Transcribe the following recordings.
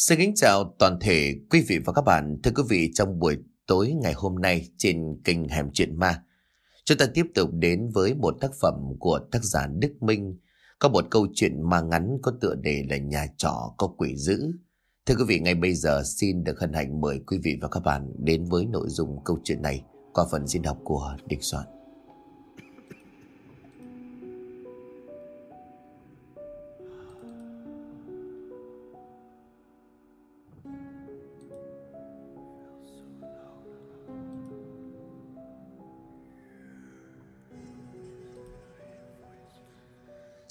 Xin kính chào toàn thể quý vị và các bạn. Thưa quý vị, trong buổi tối ngày hôm nay trên kênh Hẻm Chuyện Ma, chúng ta tiếp tục đến với một tác phẩm của tác giả Đức Minh. Có một câu chuyện ma ngắn có tựa đề là Nhà trọ có quỷ dữ. Thưa quý vị, ngay bây giờ xin được hân hạnh mời quý vị và các bạn đến với nội dung câu chuyện này qua phần diễn đọc của Đình Soạn.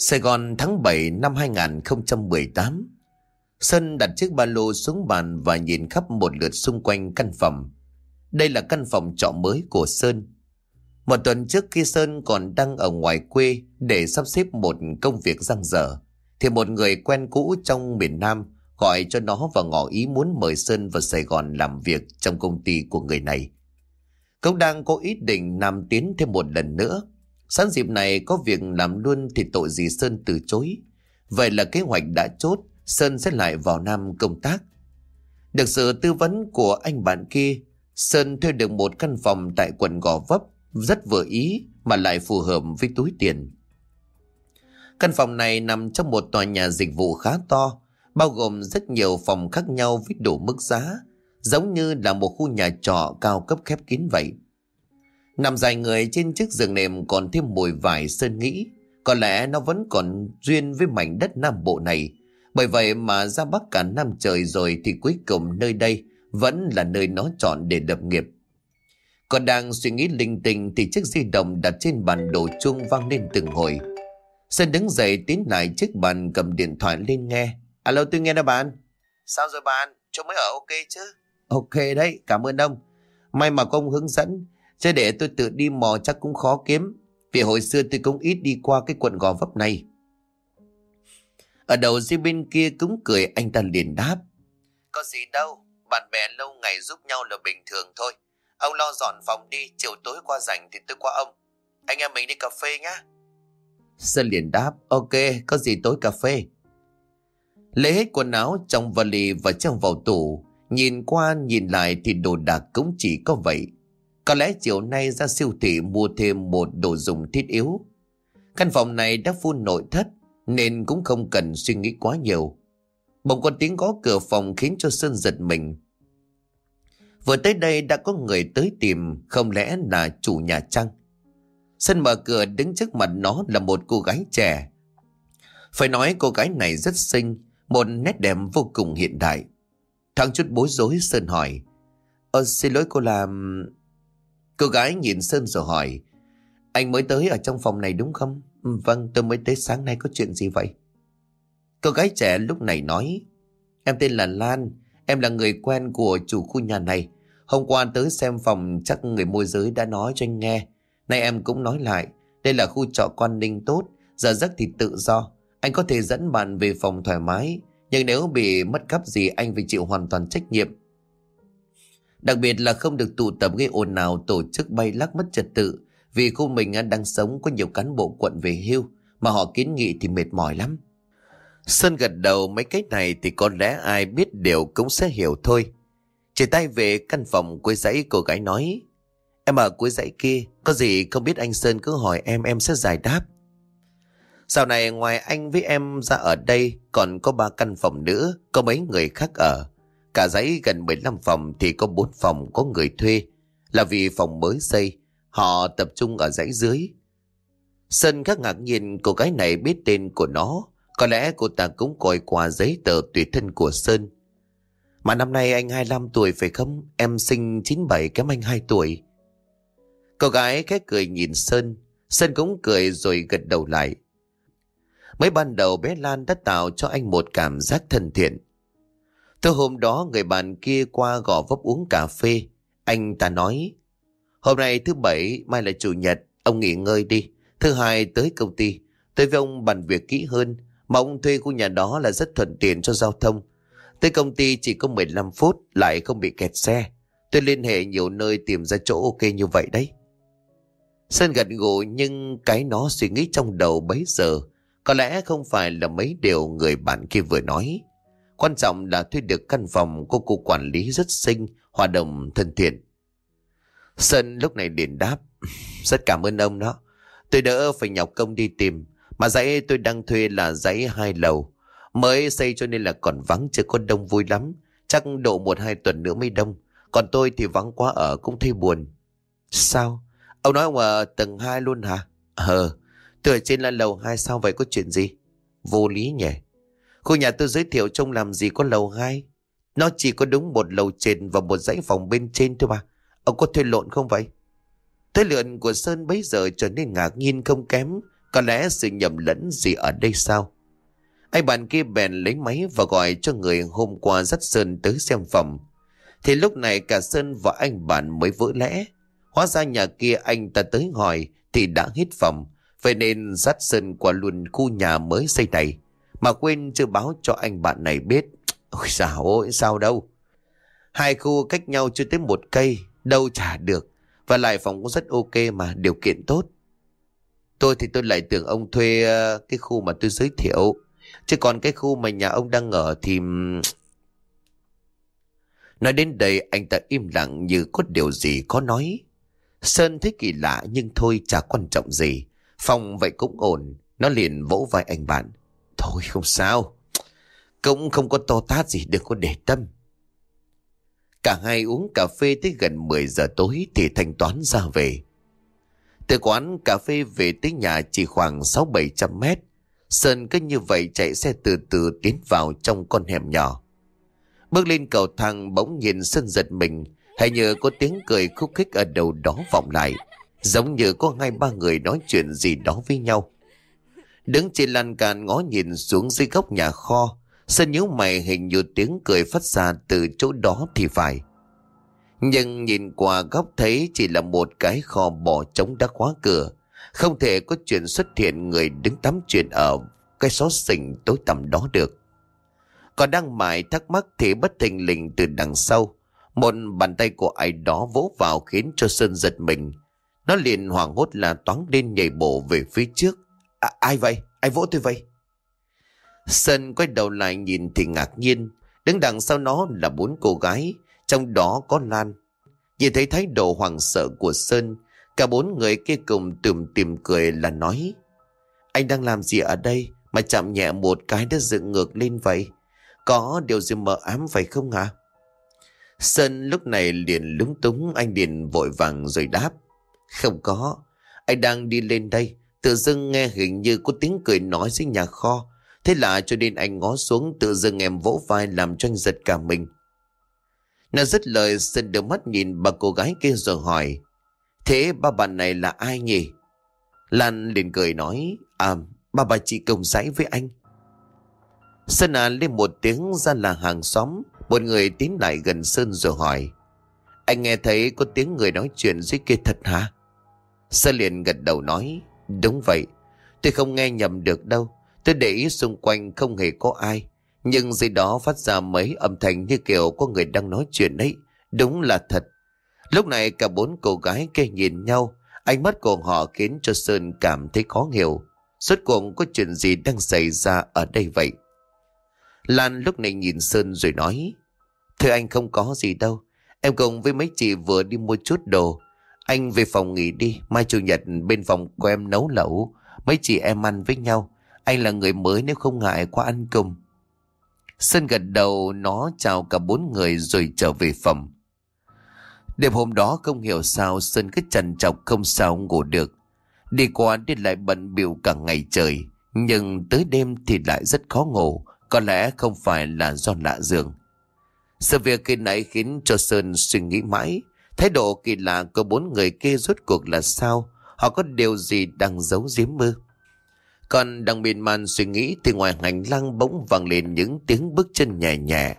Sài Gòn tháng 7 năm 2018 Sơn đặt chiếc ba lô xuống bàn và nhìn khắp một lượt xung quanh căn phòng. Đây là căn phòng trọ mới của Sơn. Một tuần trước khi Sơn còn đang ở ngoài quê để sắp xếp một công việc răng dở, thì một người quen cũ trong miền Nam gọi cho nó và ngỏ ý muốn mời Sơn vào Sài Gòn làm việc trong công ty của người này. Cậu đang có ý định làm tiến thêm một lần nữa. Sáng dịp này có việc làm luôn thì tội gì Sơn từ chối. Vậy là kế hoạch đã chốt, Sơn sẽ lại vào Nam công tác. Được sự tư vấn của anh bạn kia, Sơn thuê được một căn phòng tại quận Gò Vấp, rất vừa ý mà lại phù hợp với túi tiền. Căn phòng này nằm trong một tòa nhà dịch vụ khá to, bao gồm rất nhiều phòng khác nhau với đủ mức giá, giống như là một khu nhà trọ cao cấp khép kín vậy. Nằm dài người trên chiếc giường nệm còn thêm mùi vải sơn nghĩ, có lẽ nó vẫn còn duyên với mảnh đất Nam Bộ này, bởi vậy mà ra Bắc cả năm trời rồi thì cuối cùng nơi đây vẫn là nơi nó chọn để lập nghiệp. Còn đang suy nghĩ linh tinh thì chiếc di động đặt trên bàn đồ chuông vang lên từng hồi. Sơn đứng dậy tiến lại chiếc bàn cầm điện thoại lên nghe. Alo tôi nghe đó bạn. Sao rồi bạn? Chỗ mới ở ok chứ? Ok đấy, cảm ơn ông. May mà công hướng dẫn, chứ để tôi tự đi mò chắc cũng khó kiếm. Vì hồi xưa tôi cũng ít đi qua cái quận gò vấp này. Ở đầu dưới bên kia cũng cười anh ta liền đáp. Có gì đâu, bạn bè lâu ngày giúp nhau là bình thường thôi. Ông lo dọn phòng đi, chiều tối qua rảnh thì tôi qua ông. Anh em mình đi cà phê nhá. Sơn liền đáp, ok, có gì tối cà phê. Lấy hết quần áo trong vali và trong vào tủ, nhìn qua nhìn lại thì đồ đạc cũng chỉ có vậy. Có lẽ chiều nay ra siêu thị mua thêm một đồ dùng thiết yếu. Căn phòng này đã phun nội thất, nên cũng không cần suy nghĩ quá nhiều. Bỗng có tiếng gõ cửa phòng khiến cho Sơn giật mình. Vừa tới đây đã có người tới tìm, không lẽ là chủ nhà trăng? Sơn mở cửa đứng trước mặt nó là một cô gái trẻ. Phải nói cô gái này rất xinh, một nét đẹp vô cùng hiện đại. Thằng chút bối rối Sơn hỏi. Ờ xin lỗi cô làm... Cô gái nhìn Sơn rồi hỏi. Anh mới tới ở trong phòng này đúng không? Ừ, vâng, tôi mới tới sáng nay có chuyện gì vậy? Cô gái trẻ lúc này nói, em tên là Lan, em là người quen của chủ khu nhà này. Hôm qua tới xem phòng chắc người môi giới đã nói cho anh nghe. Nay em cũng nói lại, đây là khu trọ quan ninh tốt, giờ giấc thì tự do. Anh có thể dẫn bạn về phòng thoải mái, nhưng nếu bị mất cắp gì anh phải chịu hoàn toàn trách nhiệm. Đặc biệt là không được tụ tập gây ồn nào tổ chức bay lắc mất trật tự, vì khu mình đang sống có nhiều cán bộ quận về hưu Mà họ kiến nghị thì mệt mỏi lắm. Sơn gật đầu mấy cái này thì có lẽ ai biết đều cũng sẽ hiểu thôi. Chỉ tay về căn phòng cuối dãy cô gái nói Em ở cuối dãy kia Có gì không biết anh Sơn cứ hỏi em em sẽ giải đáp. Sau này ngoài anh với em ra ở đây Còn có ba căn phòng nữa Có mấy người khác ở. Cả dãy gần 15 phòng thì có bốn phòng có người thuê, Là vì phòng mới xây, Họ tập trung ở dãy dưới. Sơn khắc ngạc nhiên cô gái này biết tên của nó. Có lẽ cô ta cũng coi qua giấy tờ tùy thân của Sơn. Mà năm nay anh 25 tuổi phải không? Em sinh 97 kém anh 2 tuổi. Cô gái khẽ cười nhìn Sơn. Sơn cũng cười rồi gật đầu lại. Mới ban đầu bé Lan đã tạo cho anh một cảm giác thân thiện tối hôm đó người bạn kia qua gò vấp uống cà phê. Anh ta nói Hôm nay thứ bảy, mai là chủ nhật, ông nghỉ ngơi đi. Thứ hai tới công ty, tôi với ông bàn việc kỹ hơn, mà ông thuê khu nhà đó là rất thuận tiện cho giao thông. Tới công ty chỉ có 15 phút, lại không bị kẹt xe. Tôi liên hệ nhiều nơi tìm ra chỗ ok như vậy đấy. Sơn gật gù nhưng cái nó suy nghĩ trong đầu bấy giờ có lẽ không phải là mấy điều người bạn kia vừa nói. Quan trọng là thuê được căn phòng của cô quản lý rất xinh, hòa đồng thân thiện. Sơn lúc này liền đáp. Rất cảm ơn ông đó. Tôi đỡ phải nhọc công đi tìm. Mà dãy tôi đang thuê là dãy hai lầu. Mới xây cho nên là còn vắng chưa có đông vui lắm. Chắc độ một hai tuần nữa mới đông. Còn tôi thì vắng quá ở cũng thấy buồn. Sao? Ông nói ông ở tầng 2 luôn hả? Ờ, tôi ở trên là lầu 2 sao vậy có chuyện gì? Vô lý nhỉ? Khu nhà tôi giới thiệu trông làm gì có lầu hai. Nó chỉ có đúng một lầu trên và một dãy phòng bên trên thôi mà. Ông có thuê lộn không vậy? Thế lượn của Sơn bấy giờ trở nên ngạc nhiên không kém. Có lẽ sự nhầm lẫn gì ở đây sao? Anh bạn kia bèn lấy máy và gọi cho người hôm qua dắt Sơn tới xem phòng. Thì lúc này cả Sơn và anh bạn mới vỡ lẽ. Hóa ra nhà kia anh ta tới hỏi thì đã hết phòng. Vậy nên dắt Sơn qua luôn khu nhà mới xây này. Mà quên chưa báo cho anh bạn này biết. Ôi sao ôi sao đâu. Hai khu cách nhau chưa tới một cây. Đâu trả được. Và lại phòng cũng rất ok mà, điều kiện tốt. Tôi thì tôi lại tưởng ông thuê ờ, cái khu mà tôi giới thiệu. Chứ còn cái khu mà nhà ông đang ở thì... Nói đến đây anh ta im lặng như có điều gì có nói. Sơn thấy kỳ lạ nhưng thôi chả quan trọng gì. Phòng vậy cũng ổn. Nó liền vỗ vai anh bạn. Thôi không sao. Cũng không có to tát gì đừng có để tâm. Cả hai uống cà phê tới gần 10 giờ tối thì thanh toán ra về. Từ quán cà phê về tới nhà chỉ khoảng 6-700 mét. Sơn cứ như vậy chạy xe từ từ tiến vào trong con hẻm nhỏ. Bước lên cầu thang bỗng nhìn Sơn giật mình, hay như có tiếng cười khúc khích ở đầu đó vọng lại, giống như có hai ba người nói chuyện gì đó với nhau. Đứng trên lan can ngó nhìn xuống dưới góc nhà kho, Sơn nhíu mày hình như tiếng cười phát ra từ chỗ đó thì phải. Nhưng nhìn qua góc thấy chỉ là một cái kho bỏ trống đã khóa cửa. Không thể có chuyện xuất hiện người đứng tắm chuyện ở cái xó xỉnh tối tăm đó được. Còn đang mãi thắc mắc thì bất thình lình từ đằng sau. Một bàn tay của ai đó vỗ vào khiến cho Sơn giật mình. Nó liền hoảng hốt là toán lên nhảy bộ về phía trước. À, ai vậy? Ai vỗ tôi vậy? Sơn quay đầu lại nhìn thì ngạc nhiên. Đứng đằng sau nó là bốn cô gái, trong đó có Lan. Nhìn thấy thái độ hoảng sợ của Sơn, cả bốn người kia cùng tùm tìm cười là nói. Anh đang làm gì ở đây mà chạm nhẹ một cái đã dựng ngược lên vậy? Có điều gì mờ ám phải không hả? Sơn lúc này liền lúng túng anh liền vội vàng rồi đáp. Không có, anh đang đi lên đây, tự dưng nghe hình như có tiếng cười nói dưới nhà kho. Thế là cho nên anh ngó xuống tự dưng em vỗ vai làm cho anh giật cả mình. Nó dứt lời xin đưa mắt nhìn bà cô gái kia rồi hỏi. Thế ba bạn này là ai nhỉ? Lan liền cười nói. À, ba bà chị cùng giấy với anh. Sơn à lên một tiếng ra là hàng xóm. Một người tiến lại gần Sơn rồi hỏi. Anh nghe thấy có tiếng người nói chuyện dưới kia thật hả? Sơn liền gật đầu nói. Đúng vậy. Tôi không nghe nhầm được đâu. Tôi để ý xung quanh không hề có ai. Nhưng dưới đó phát ra mấy âm thanh như kiểu có người đang nói chuyện ấy. Đúng là thật. Lúc này cả bốn cô gái kia nhìn nhau. Ánh mắt của họ khiến cho Sơn cảm thấy khó hiểu. Suốt cuộc có chuyện gì đang xảy ra ở đây vậy? Lan lúc này nhìn Sơn rồi nói. Thưa anh không có gì đâu. Em cùng với mấy chị vừa đi mua chút đồ. Anh về phòng nghỉ đi. Mai chủ nhật bên phòng của em nấu lẩu. Mấy chị em ăn với nhau. Anh là người mới nếu không ngại qua ăn cùng. Sơn gật đầu, nó chào cả bốn người rồi trở về phòng. Đêm hôm đó không hiểu sao Sơn cứ trằn trọc không sao ngủ được. Đi qua đi lại bận biểu cả ngày trời. Nhưng tới đêm thì lại rất khó ngủ. Có lẽ không phải là do lạ giường. Sự việc khi nãy khiến cho Sơn suy nghĩ mãi. Thái độ kỳ lạ của bốn người kia rốt cuộc là sao? Họ có điều gì đang giấu giếm mơ? Còn đang miên man suy nghĩ thì ngoài hành lang bỗng vang lên những tiếng bước chân nhẹ nhẹ.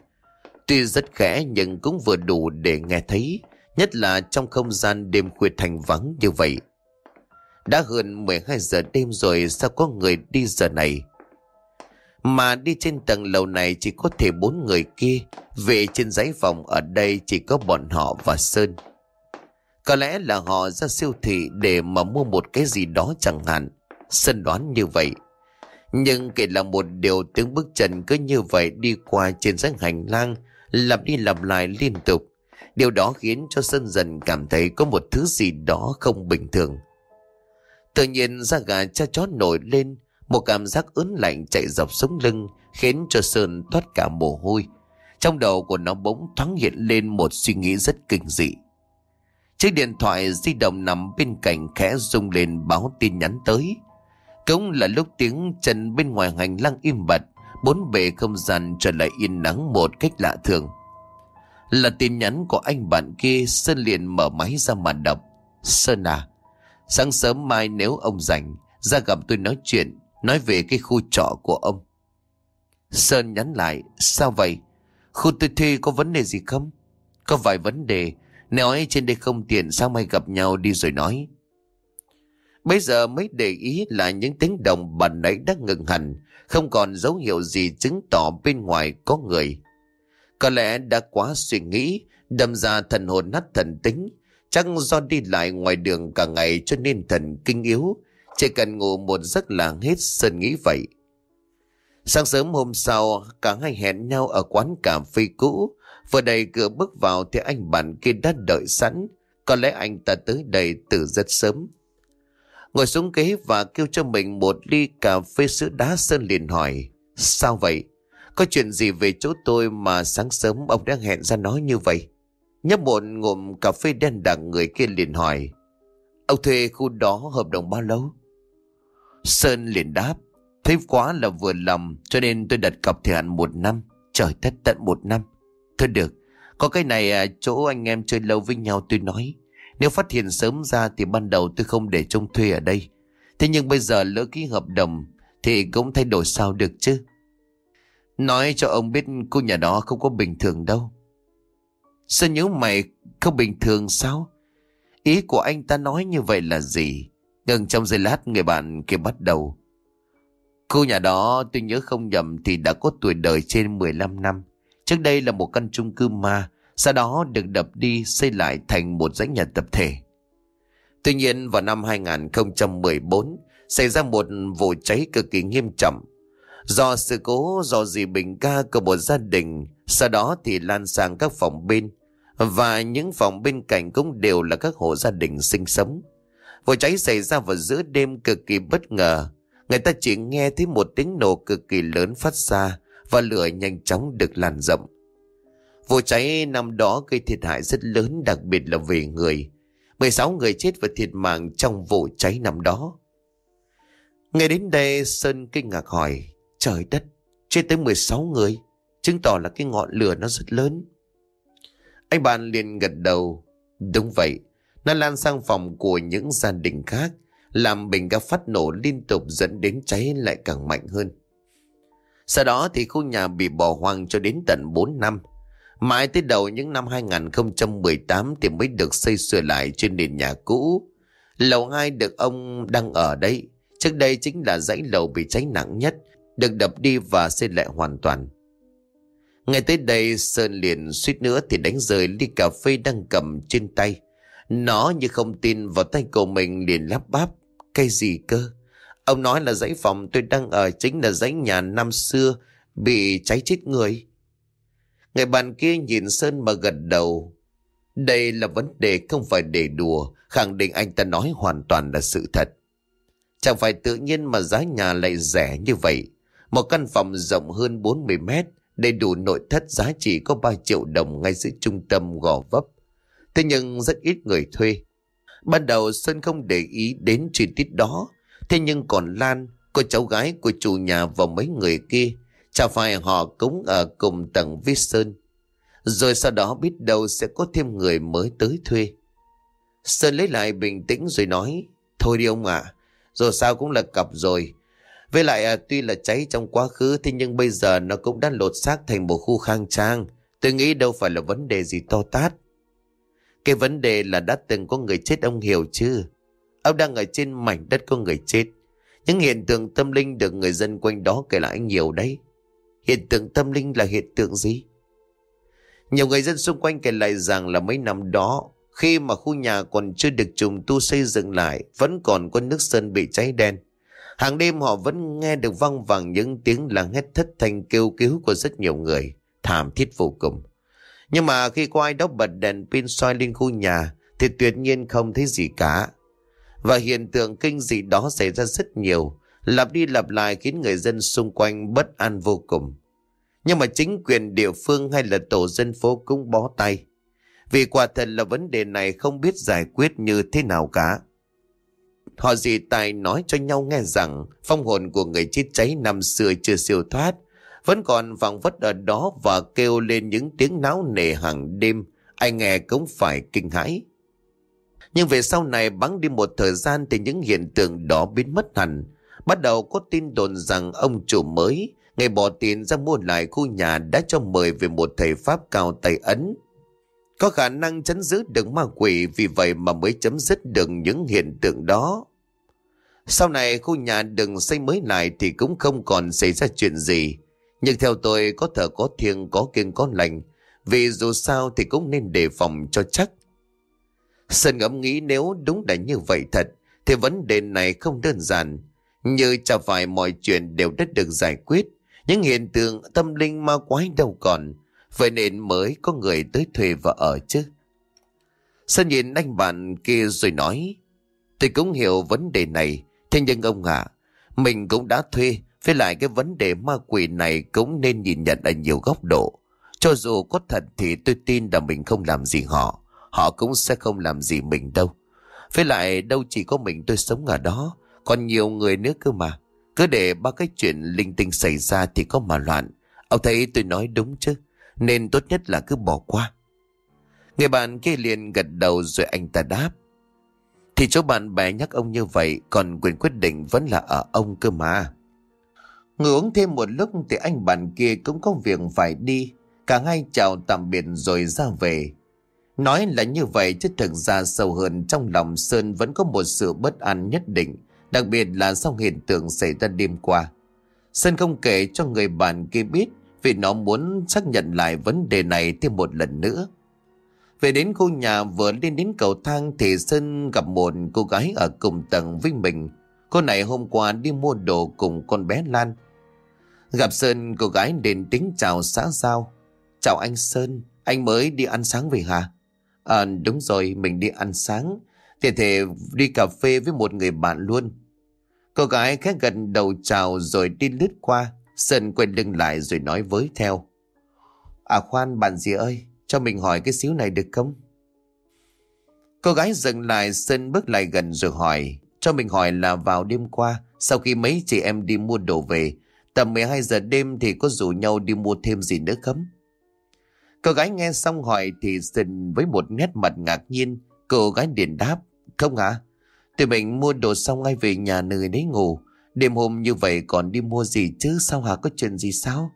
Tuy rất khẽ nhưng cũng vừa đủ để nghe thấy, nhất là trong không gian đêm khuya thành vắng như vậy. Đã hơn 12 giờ đêm rồi sao có người đi giờ này? Mà đi trên tầng lầu này chỉ có thể bốn người kia, về trên giấy phòng ở đây chỉ có bọn họ và Sơn. Có lẽ là họ ra siêu thị để mà mua một cái gì đó chẳng hạn. sân đoán như vậy. Nhưng kể là một điều tiếng bước chân cứ như vậy đi qua trên dãy hành lang, lặp đi lặp lại liên tục. Điều đó khiến cho Sơn dần cảm thấy có một thứ gì đó không bình thường. Tự nhiên da gà cha chó nổi lên, một cảm giác ớn lạnh chạy dọc sống lưng khiến cho Sơn thoát cả mồ hôi. Trong đầu của nó bỗng thoáng hiện lên một suy nghĩ rất kinh dị. Chiếc điện thoại di động nằm bên cạnh khẽ rung lên báo tin nhắn tới. Cũng là lúc tiếng chân bên ngoài hành lang im bặt, bốn bề không gian trở lại yên nắng một cách lạ thường. Là tin nhắn của anh bạn kia, Sơn liền mở máy ra mà đọc. Sơn à, sáng sớm mai nếu ông rảnh, ra gặp tôi nói chuyện, nói về cái khu trọ của ông. Sơn nhắn lại, sao vậy? Khu tôi thuê có vấn đề gì không? Có vài vấn đề, nói trên đây không tiện sao mai gặp nhau đi rồi nói. Bây giờ mới để ý là những tiếng động bàn nãy đã ngừng hẳn, không còn dấu hiệu gì chứng tỏ bên ngoài có người. Có lẽ đã quá suy nghĩ, đâm ra thần hồn nát thần tính. Chắc do đi lại ngoài đường cả ngày cho nên thần kinh yếu. Chỉ cần ngủ một giấc là hết sơn nghĩ vậy. Sáng sớm hôm sau, cả hai hẹn nhau ở quán cà phê cũ. Vừa đầy cửa bước vào thì anh bạn kia đã đợi sẵn. Có lẽ anh ta tới đây từ rất sớm. Ngồi xuống ghế và kêu cho mình một ly cà phê sữa đá Sơn liền hỏi. Sao vậy? Có chuyện gì về chỗ tôi mà sáng sớm ông đã hẹn ra nói như vậy? Nhấp một ngụm cà phê đen đặc người kia liền hỏi. Ông thuê khu đó hợp đồng bao lâu? Sơn liền đáp. Thấy quá là vừa lầm cho nên tôi đặt cọc thời hạn một năm. Trời tất tận một năm. Thôi được. Có cái này à, chỗ anh em chơi lâu với nhau tôi nói. Nếu phát hiện sớm ra thì ban đầu tôi không để trông thuê ở đây. Thế nhưng bây giờ lỡ ký hợp đồng thì cũng thay đổi sao được chứ. Nói cho ông biết cô nhà đó không có bình thường đâu. Sao nhớ mày không bình thường sao? Ý của anh ta nói như vậy là gì? Ngừng trong giây lát người bạn kia bắt đầu. Cô nhà đó tôi nhớ không nhầm thì đã có tuổi đời trên 15 năm. Trước đây là một căn chung cư ma, sau đó được đập đi xây lại thành một dãy nhà tập thể. Tuy nhiên vào năm 2014 xảy ra một vụ cháy cực kỳ nghiêm trọng Do sự cố do gì bình ca của một gia đình, sau đó thì lan sang các phòng bên. Và những phòng bên cạnh cũng đều là các hộ gia đình sinh sống. Vụ cháy xảy ra vào giữa đêm cực kỳ bất ngờ. Người ta chỉ nghe thấy một tiếng nổ cực kỳ lớn phát ra và lửa nhanh chóng được lan rộng. Vụ cháy năm đó gây thiệt hại rất lớn đặc biệt là về người. 16 người chết và thiệt mạng trong vụ cháy năm đó. Ngay đến đây Sơn kinh ngạc hỏi Trời đất, chết tới 16 người, chứng tỏ là cái ngọn lửa nó rất lớn. Anh bạn liền gật đầu. Đúng vậy, nó lan sang phòng của những gia đình khác, làm bình ga phát nổ liên tục dẫn đến cháy lại càng mạnh hơn. Sau đó thì khu nhà bị bỏ hoang cho đến tận 4 năm. Mãi tới đầu những năm 2018 thì mới được xây sửa lại trên nền nhà cũ. Lầu 2 được ông đang ở đây. Trước đây chính là dãy lầu bị cháy nặng nhất, được đập đi và xây lại hoàn toàn. Ngay tới đây, Sơn liền suýt nữa thì đánh rơi ly cà phê đang cầm trên tay. Nó như không tin vào tay của mình liền lắp bắp. Cái gì cơ? Ông nói là dãy phòng tôi đang ở chính là dãy nhà năm xưa bị cháy chết người. Người bạn kia nhìn Sơn mà gật đầu. Đây là vấn đề không phải để đùa, khẳng định anh ta nói hoàn toàn là sự thật. Chẳng phải tự nhiên mà giá nhà lại rẻ như vậy. Một căn phòng rộng hơn 40 mét, đầy đủ nội thất giá trị có 3 triệu đồng ngay giữa trung tâm gò vấp. Thế nhưng rất ít người thuê. Ban đầu Sơn không để ý đến chi tiết đó. Thế nhưng còn Lan, cô cháu gái của chủ nhà và mấy người kia, chả phải họ cũng ở cùng tầng với Sơn. Rồi sau đó biết đâu sẽ có thêm người mới tới thuê. Sơn lấy lại bình tĩnh rồi nói, Thôi đi ông ạ, rồi sao cũng là cặp rồi, với lại à, tuy là cháy trong quá khứ thế nhưng bây giờ nó cũng đã lột xác thành một khu khang trang. Tôi nghĩ đâu phải là vấn đề gì to tát. Cái vấn đề là đã từng có người chết ông hiểu chứ. Ông đang ở trên mảnh đất có người chết. Những hiện tượng tâm linh được người dân quanh đó kể lại nhiều đấy. Hiện tượng tâm linh là hiện tượng gì? Nhiều người dân xung quanh kể lại rằng là mấy năm đó, khi mà khu nhà còn chưa được trùng tu xây dựng lại, vẫn còn có nước sơn bị cháy đen. Hàng đêm họ vẫn nghe được văng vẳng những tiếng là hét thất thanh kêu cứu của rất nhiều người, thảm thiết vô cùng. Nhưng mà khi có ai đó bật đèn pin soi lên khu nhà thì tuyệt nhiên không thấy gì cả. Và hiện tượng kinh dị đó xảy ra rất nhiều, lặp đi lặp lại khiến người dân xung quanh bất an vô cùng. Nhưng mà chính quyền địa phương hay là tổ dân phố cũng bó tay. Vì quả thật là vấn đề này không biết giải quyết như thế nào cả. Họ dì tài nói cho nhau nghe rằng phong hồn của người chết cháy năm xưa chưa siêu thoát, vẫn còn vòng vất ở đó và kêu lên những tiếng náo nề hàng đêm, ai nghe cũng phải kinh hãi. Nhưng về sau này bắn đi một thời gian thì những hiện tượng đó biến mất hẳn. Bắt đầu có tin đồn rằng ông chủ mới, ngày bỏ tiền ra mua lại khu nhà đã cho mời về một thầy Pháp cao tay ấn. Có khả năng chấn giữ được ma quỷ vì vậy mà mới chấm dứt được những hiện tượng đó. Sau này khu nhà đừng xây mới lại thì cũng không còn xảy ra chuyện gì. Nhưng theo tôi có thờ có thiêng có kiêng có lành. Vì dù sao thì cũng nên đề phòng cho chắc. Sơn ngẫm nghĩ nếu đúng là như vậy thật thì vấn đề này không đơn giản. Như chả phải mọi chuyện đều đã được giải quyết. Những hiện tượng tâm linh ma quái đâu còn. Vậy nên mới có người tới thuê và ở chứ. Sơn nhìn anh bạn kia rồi nói. Tôi cũng hiểu vấn đề này. Thế nhưng ông ạ, mình cũng đã thuê. Với lại cái vấn đề ma quỷ này cũng nên nhìn nhận ở nhiều góc độ. Cho dù có thật thì tôi tin là mình không làm gì họ. Họ cũng sẽ không làm gì mình đâu. Với lại đâu chỉ có mình tôi sống ở đó. Còn nhiều người nữa cơ mà. Cứ để ba cái chuyện linh tinh xảy ra thì có mà loạn. Ông thấy tôi nói đúng chứ. Nên tốt nhất là cứ bỏ qua. Người bạn kia liền gật đầu rồi anh ta đáp. Thì chỗ bạn bè nhắc ông như vậy, Còn quyền quyết định vẫn là ở ông cơ mà Ngồi uống thêm một lúc Thì anh bạn kia cũng có việc phải đi Cả hai chào tạm biệt rồi ra về Nói là như vậy chứ thực ra sâu hơn trong lòng Sơn vẫn có một sự bất an nhất định, đặc biệt là sau hiện tượng xảy ra đêm qua. Sơn không kể cho người bạn kia biết vì nó muốn xác nhận lại vấn đề này thêm một lần nữa. Về đến khu nhà vừa lên đến cầu thang thì Sơn gặp một cô gái ở cùng tầng với mình. Cô này hôm qua đi mua đồ cùng con bé Lan. Gặp Sơn, cô gái đến tính chào xã giao. Chào anh Sơn, anh mới đi ăn sáng về hả? À đúng rồi, mình đi ăn sáng. tiện thể đi cà phê với một người bạn luôn. Cô gái khẽ gần đầu chào rồi đi lướt qua. Sơn quay lưng lại rồi nói với theo. À khoan bạn gì ơi, cho mình hỏi cái xíu này được không? Cô gái dừng lại Sơn bước lại gần rồi hỏi. Cho mình hỏi là vào đêm qua, sau khi mấy chị em đi mua đồ về, tầm 12 giờ đêm thì có rủ nhau đi mua thêm gì nữa không? Cô gái nghe xong hỏi thì xin với một nét mặt ngạc nhiên, cô gái điện đáp. Không à. Tụi mình mua đồ xong ngay về nhà nơi đấy ngủ. Đêm hôm như vậy còn đi mua gì chứ sao hả có chuyện gì sao?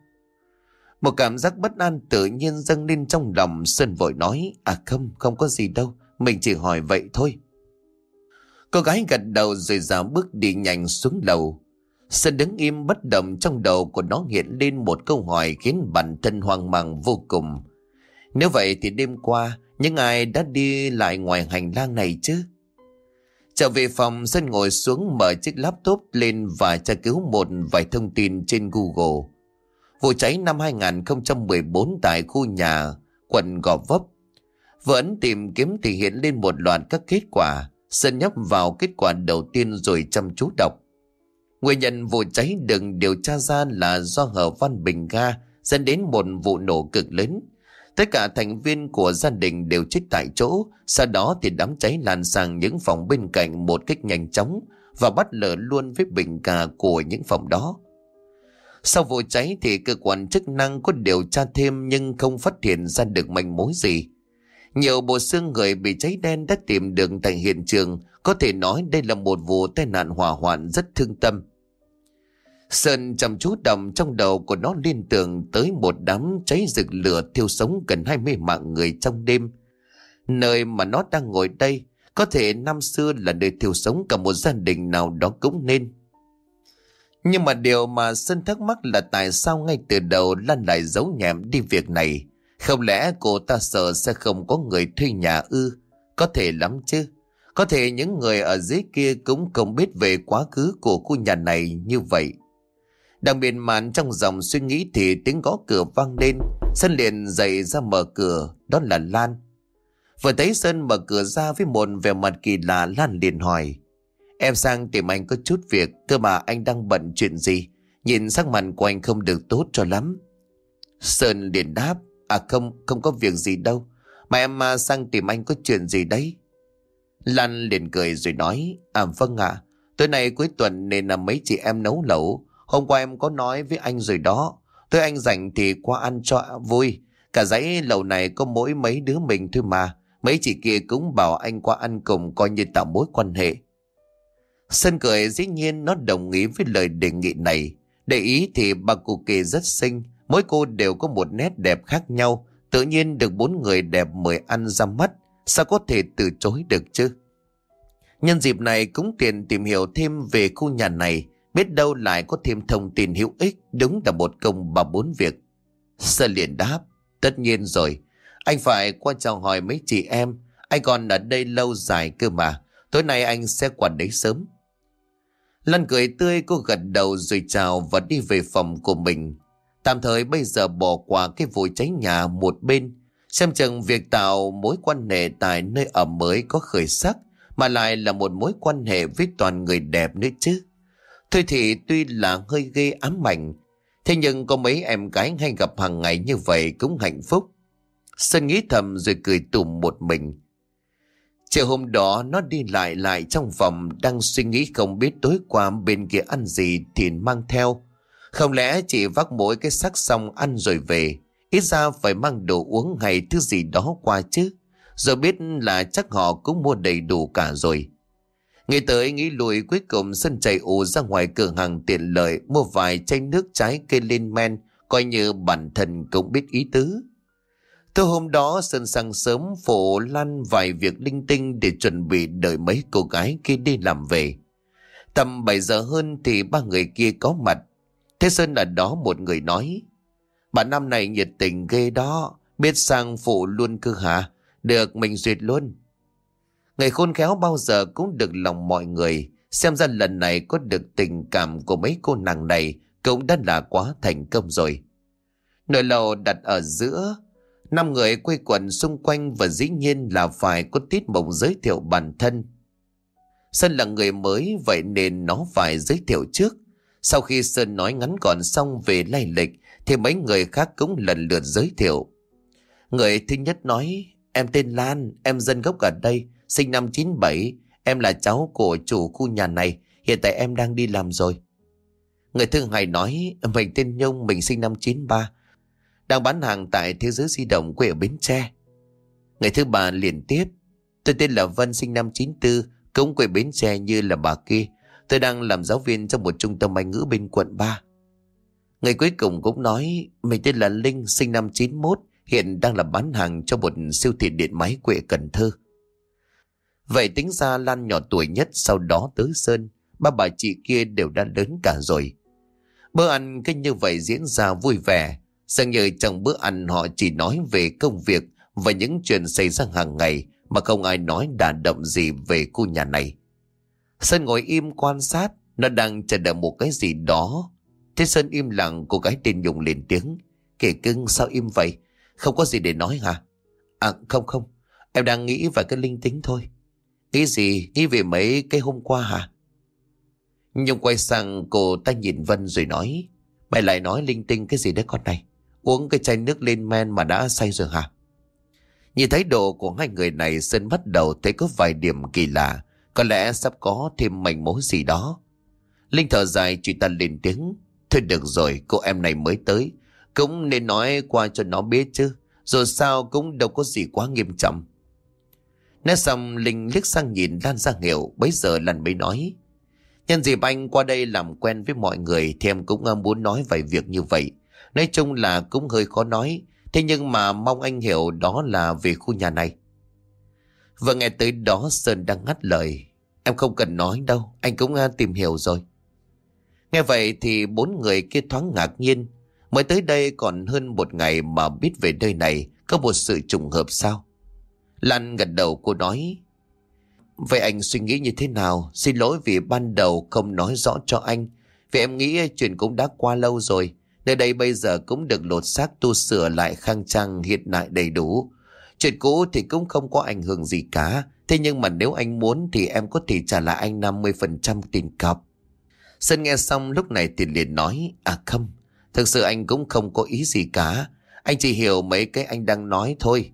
Một cảm giác bất an tự nhiên dâng lên trong lòng Sơn vội nói À không, không có gì đâu Mình chỉ hỏi vậy thôi Cô gái gật đầu rồi dạo bước đi nhanh xuống lầu Sơn đứng im bất động trong đầu của nó hiện lên một câu hỏi khiến bản thân hoang mang vô cùng. Nếu vậy thì đêm qua, những ai đã đi lại ngoài hành lang này chứ? Trở về phòng, Sơn ngồi xuống mở chiếc laptop lên và tra cứu một vài thông tin trên Google. Vụ cháy năm 2014 tại khu nhà quận Gò Vấp. Vẫn tìm kiếm thì hiện lên một loạt các kết quả. Sơn nhấp vào kết quả đầu tiên rồi chăm chú đọc. Nguyên nhân vụ cháy được điều tra ra là do hở văn bình ga dẫn đến một vụ nổ cực lớn. Tất cả thành viên của gia đình đều chết tại chỗ, sau đó thì đám cháy lan sang những phòng bên cạnh một cách nhanh chóng và bắt lửa luôn với bình cà của những phòng đó. Sau vụ cháy thì cơ quan chức năng có điều tra thêm nhưng không phát hiện ra được manh mối gì. Nhiều bộ xương người bị cháy đen đã tìm được tại hiện trường, có thể nói đây là một vụ tai nạn hỏa hoạn rất thương tâm. Sơn chăm chú đầm trong đầu của nó liên tưởng tới một đám cháy rực lửa thiêu sống gần 20 mạng người trong đêm. Nơi mà nó đang ngồi đây, có thể năm xưa là nơi thiêu sống cả một gia đình nào đó cũng nên. Nhưng mà điều mà Sơn thắc mắc là tại sao ngay từ đầu Lan lại giấu nhẹm đi việc này. Không lẽ cô ta sợ sẽ không có người thuê nhà ư? Có thể lắm chứ. Có thể những người ở dưới kia cũng không biết về quá khứ của khu nhà này như vậy. Đang miền màn trong dòng suy nghĩ thì tiếng gõ cửa vang lên. Sơn liền dậy ra mở cửa, đó là Lan. Vừa thấy Sơn mở cửa ra với một vẻ mặt kỳ lạ Lan liền hỏi. Em sang tìm anh có chút việc, cơ mà anh đang bận chuyện gì? Nhìn sắc mặt của anh không được tốt cho lắm. Sơn liền đáp, à không, không có việc gì đâu. Mà em mà sang tìm anh có chuyện gì đấy? Lan liền cười rồi nói, à vâng ạ, tối nay cuối tuần nên là mấy chị em nấu lẩu. Hôm qua em có nói với anh rồi đó. Tôi anh rảnh thì qua ăn cho vui. Cả dãy lầu này có mỗi mấy đứa mình thôi mà. Mấy chị kia cũng bảo anh qua ăn cùng coi như tạo mối quan hệ. Sơn cười dĩ nhiên nó đồng ý với lời đề nghị này. Để ý thì bà cụ kỳ rất xinh. Mỗi cô đều có một nét đẹp khác nhau. Tự nhiên được bốn người đẹp mời ăn ra mắt. Sao có thể từ chối được chứ? Nhân dịp này cũng tiện tìm hiểu thêm về khu nhà này. Biết đâu lại có thêm thông tin hữu ích. Đúng là một công ba bốn việc. Sơn liền đáp. Tất nhiên rồi. Anh phải qua chào hỏi mấy chị em. Anh còn ở đây lâu dài cơ mà. Tối nay anh sẽ qua đấy sớm. Lan cười tươi, cô gật đầu rồi chào và đi về phòng của mình. Tạm thời bây giờ bỏ qua cái vụ cháy nhà một bên. Xem chừng việc tạo mối quan hệ tại nơi ở mới có khởi sắc, mà lại là một mối quan hệ với toàn người đẹp nữa chứ. Thôi thì tuy là hơi ghê ám ảnh, thế nhưng có mấy em gái hay gặp hàng ngày như vậy cũng hạnh phúc. Sơn nghĩ thầm rồi cười tủm một mình. Chiều hôm đó nó đi lại lại trong phòng đang suy nghĩ không biết tối qua bên kia ăn gì thì mang theo. Không lẽ chỉ vác mỗi cái xác xong ăn rồi về, ít ra phải mang đồ uống hay thứ gì đó qua chứ. giờ biết là chắc họ cũng mua đầy đủ cả rồi. Nghĩ tới nghĩ lùi cuối cùng sân chạy ù ra ngoài cửa hàng tiện lợi mua vài chai nước trái cây lên men coi như bản thân cũng biết ý tứ. Từ hôm đó Sơn sang sớm phổ lăn vài việc linh tinh để chuẩn bị đợi mấy cô gái kia đi làm về. Tầm 7 giờ hơn thì ba người kia có mặt. Thế Sơn ở đó một người nói. Bà năm này nhiệt tình ghê đó, biết sang phụ luôn cơ hả? Được mình duyệt luôn. Người khôn khéo bao giờ cũng được lòng mọi người. Xem ra lần này có được tình cảm của mấy cô nàng này cũng đã là quá thành công rồi. Nồi lầu đặt ở giữa, năm người quây quần xung quanh và dĩ nhiên là phải có tiết mục giới thiệu bản thân. Sơn là người mới vậy nên nó phải giới thiệu trước. Sau khi Sơn nói ngắn gọn xong về lai lịch thì mấy người khác cũng lần lượt giới thiệu. Người thứ nhất nói Em tên Lan, em dân gốc ở đây, sinh năm 97, em là cháu của chủ khu nhà này, hiện tại em đang đi làm rồi. Người thứ hai nói, mình tên Nhung, mình sinh năm 93, đang bán hàng tại Thế giới di động quê ở Bến Tre. Người thứ ba liền tiếp, tôi tên là Vân, sinh năm 94, cũng quê Bến Tre như là bà kia. Tôi đang làm giáo viên trong một trung tâm Anh ngữ bên quận 3. Người cuối cùng cũng nói, mình tên là Linh, sinh năm 91, hiện đang là bán hàng cho một siêu thị điện máy quê Cần Thơ. Vậy tính ra Lan nhỏ tuổi nhất sau đó tới Sơn, ba bà chị kia đều đã lớn cả rồi. Bữa ăn cứ như vậy diễn ra vui vẻ, dường như trong bữa ăn họ chỉ nói về công việc và những chuyện xảy ra hàng ngày mà không ai nói đả động gì về khu nhà này. Sơn ngồi im quan sát, nó đang chờ đợi một cái gì đó. Thế Sơn im lặng, cô gái tên Nhung lên tiếng. Kể cưng sao im vậy? Không có gì để nói hả? À không không, em đang nghĩ về cái linh tính thôi. Nghĩ gì? Nghĩ về mấy cái hôm qua hả? Nhung quay sang cô ta nhìn Vân rồi nói, Mày lại nói linh tinh cái gì đấy con này? Uống cái chai nước lên men mà đã say rồi hả? Nhìn thấy độ của hai người này, Sơn bắt đầu thấy có vài điểm kỳ lạ. Có lẽ sắp có thêm mảnh mối gì đó. Linh thở dài, chị ta lên tiếng, Thôi được rồi, cô em này mới tới. Cũng nên nói qua cho nó biết chứ. Rồi sao cũng đâu có gì quá nghiêm trọng. Nói xong, Linh liếc sang nhìn Lan ra hiệu Bấy giờ lần mới nói. Nhân dịp anh qua đây làm quen với mọi người Thì em cũng ờ, muốn nói vài việc như vậy. Nói chung là cũng hơi khó nói, Thế nhưng mà mong anh hiểu đó là về khu nhà này. Và nghe tới đó Sơn đang ngắt lời. Em không cần nói đâu, Anh cũng ờ, tìm hiểu rồi. Nghe vậy thì bốn người kia thoáng ngạc nhiên. Mới tới đây còn hơn một ngày mà biết về nơi này Có một sự trùng hợp sao? Lan gật đầu cô nói Vậy anh suy nghĩ như thế nào? Xin lỗi vì ban đầu không nói rõ cho anh. Vì em nghĩ chuyện cũng đã qua lâu rồi. Nơi đây bây giờ cũng được lột xác tu sửa lại khang trang hiện đại đầy đủ. Chuyện cũ thì cũng không có ảnh hưởng gì cả. Thế nhưng mà nếu anh muốn thì em có thể trả lại anh 50% tiền cọc. Sơn nghe xong lúc này thì liền nói À không, thực sự anh cũng không có ý gì cả. Anh chỉ hiểu mấy cái anh đang nói thôi.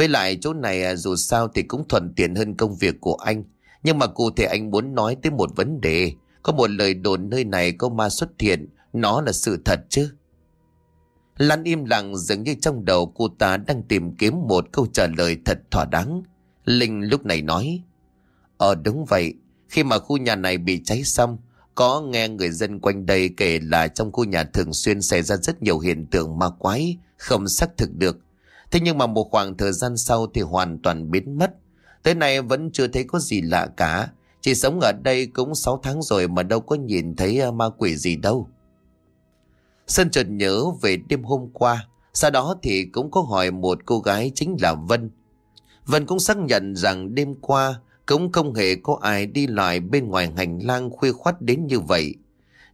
Với lại chỗ này à, dù sao thì cũng thuận tiện hơn công việc của anh. Nhưng mà cụ thể anh muốn nói tới một vấn đề. Có một lời đồn nơi này có ma xuất hiện. Nó là sự thật chứ. Lan im lặng dường như trong đầu cô ta đang tìm kiếm một câu trả lời thật thỏa đáng. Linh lúc này nói. Ờ đúng vậy. Khi mà khu nhà này bị cháy xong, có nghe người dân quanh đây kể là trong khu nhà thường xuyên xảy ra rất nhiều hiện tượng ma quái, không xác thực được. Thế nhưng mà một khoảng thời gian sau thì hoàn toàn biến mất. Tới nay vẫn chưa thấy có gì lạ cả. Chỉ sống ở đây cũng 6 tháng rồi mà đâu có nhìn thấy à, ma quỷ gì đâu. Sơn chợt nhớ về đêm hôm qua. Sau đó thì cũng có hỏi một cô gái chính là Vân. Vân cũng xác nhận rằng đêm qua cũng không hề có ai đi lại bên ngoài hành lang khuya khoắt đến như vậy.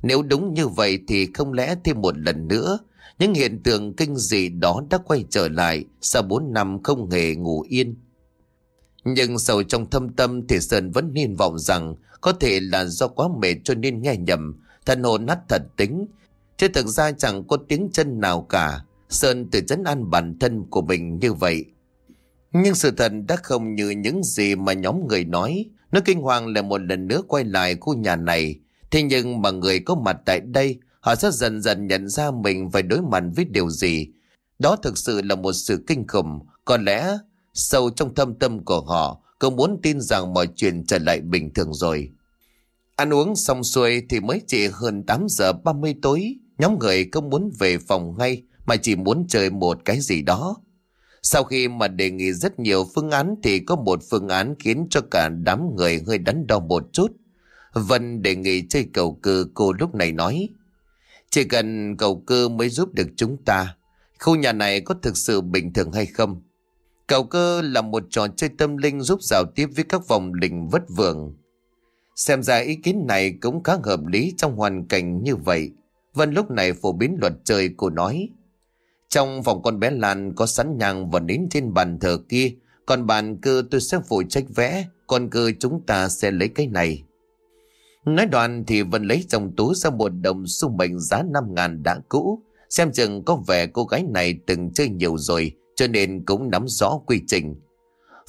Nếu đúng như vậy thì không lẽ thêm một lần nữa những hiện tượng kinh dị đó đã quay trở lại sau 4 năm không hề ngủ yên. Nhưng sâu trong thâm tâm thì Sơn vẫn hy vọng rằng có thể là do quá mệt cho nên nghe nhầm, thần hồn nát thật tính. Chứ thực ra chẳng có tiếng chân nào cả. Sơn tự chấn an bản thân của mình như vậy. Nhưng sự thật đã không như những gì mà nhóm người nói. Nó kinh hoàng là một lần nữa quay lại khu nhà này. Thế nhưng mà người có mặt tại đây Họ sẽ dần dần nhận ra mình phải đối mặt với điều gì. Đó thực sự là một sự kinh khủng. Có lẽ, sâu trong thâm tâm của họ cũng muốn tin rằng mọi chuyện trở lại bình thường rồi. Ăn uống xong xuôi thì mới chỉ hơn 8 giờ 30 tối. Nhóm người không muốn về phòng ngay, mà chỉ muốn chơi một cái gì đó. Sau khi mà đề nghị rất nhiều phương án thì có một phương án khiến cho cả đám người hơi đắn đo một chút. Vân đề nghị chơi cầu cư cô lúc này nói. Chỉ cần cầu cơ mới giúp được chúng ta. Khu nhà này có thực sự bình thường hay không? Cầu cơ là một trò chơi tâm linh giúp giao tiếp với các vòng linh vất vưởng. Xem ra ý kiến này cũng khá hợp lý trong hoàn cảnh như vậy. Vân lúc này phổ biến luật chơi, cô nói. Trong phòng con bé Lan có sẵn nhang và nến trên bàn thờ kia. Còn bàn cơ tôi sẽ phụ trách vẽ. Còn cơ chúng ta sẽ lấy cái này. Nói đoạn thì Vân lấy trong túi ra một đồng xu mệnh giá 5 ngàn đã cũ. Xem chừng có vẻ cô gái này từng chơi nhiều rồi, cho nên cũng nắm rõ quy trình.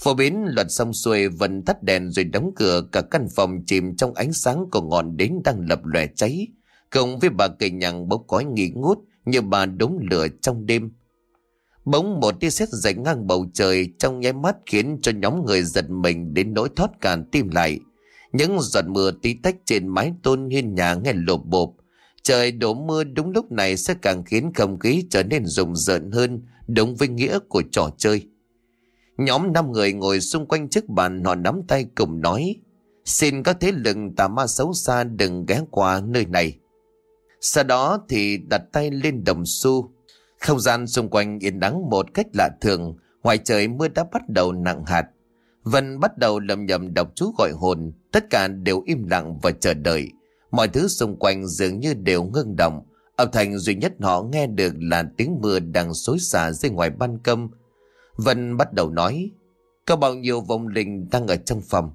Phổ biến, luật xong xuôi Vân tắt đèn rồi đóng cửa, cả căn phòng chìm trong ánh sáng của ngọn đến đang lập lòe cháy. cộng với bà cây nhằng bốc khói nghỉ ngút như bà đống lửa trong đêm. Bỗng một tia sét rạch ngang bầu trời trong nháy mắt khiến cho nhóm người giật mình đến nỗi thoát càn tim lại. Những giọt mưa tí tách trên mái tôn hiên nhà nghe lộp bộp. Trời đổ mưa đúng lúc này sẽ càng khiến không khí trở nên rùng rợn hơn, đúng với nghĩa của trò chơi. Nhóm năm người ngồi xung quanh chiếc bàn, họ nắm tay cùng nói, Xin các thế lực tà ma xấu xa đừng ghé qua nơi này. Sau đó thì đặt tay lên đồng xu. Không gian xung quanh yên đắng một cách lạ thường. Ngoài trời mưa đã bắt đầu nặng hạt. Vân bắt đầu lầm nhầm đọc chú gọi hồn, tất cả đều im lặng và chờ đợi. Mọi thứ xung quanh dường như đều ngưng động. Âm thanh duy nhất họ nghe được là tiếng mưa đang xối xả dưới ngoài ban công. Vân bắt đầu nói, có bao nhiêu vong linh đang ở trong phòng.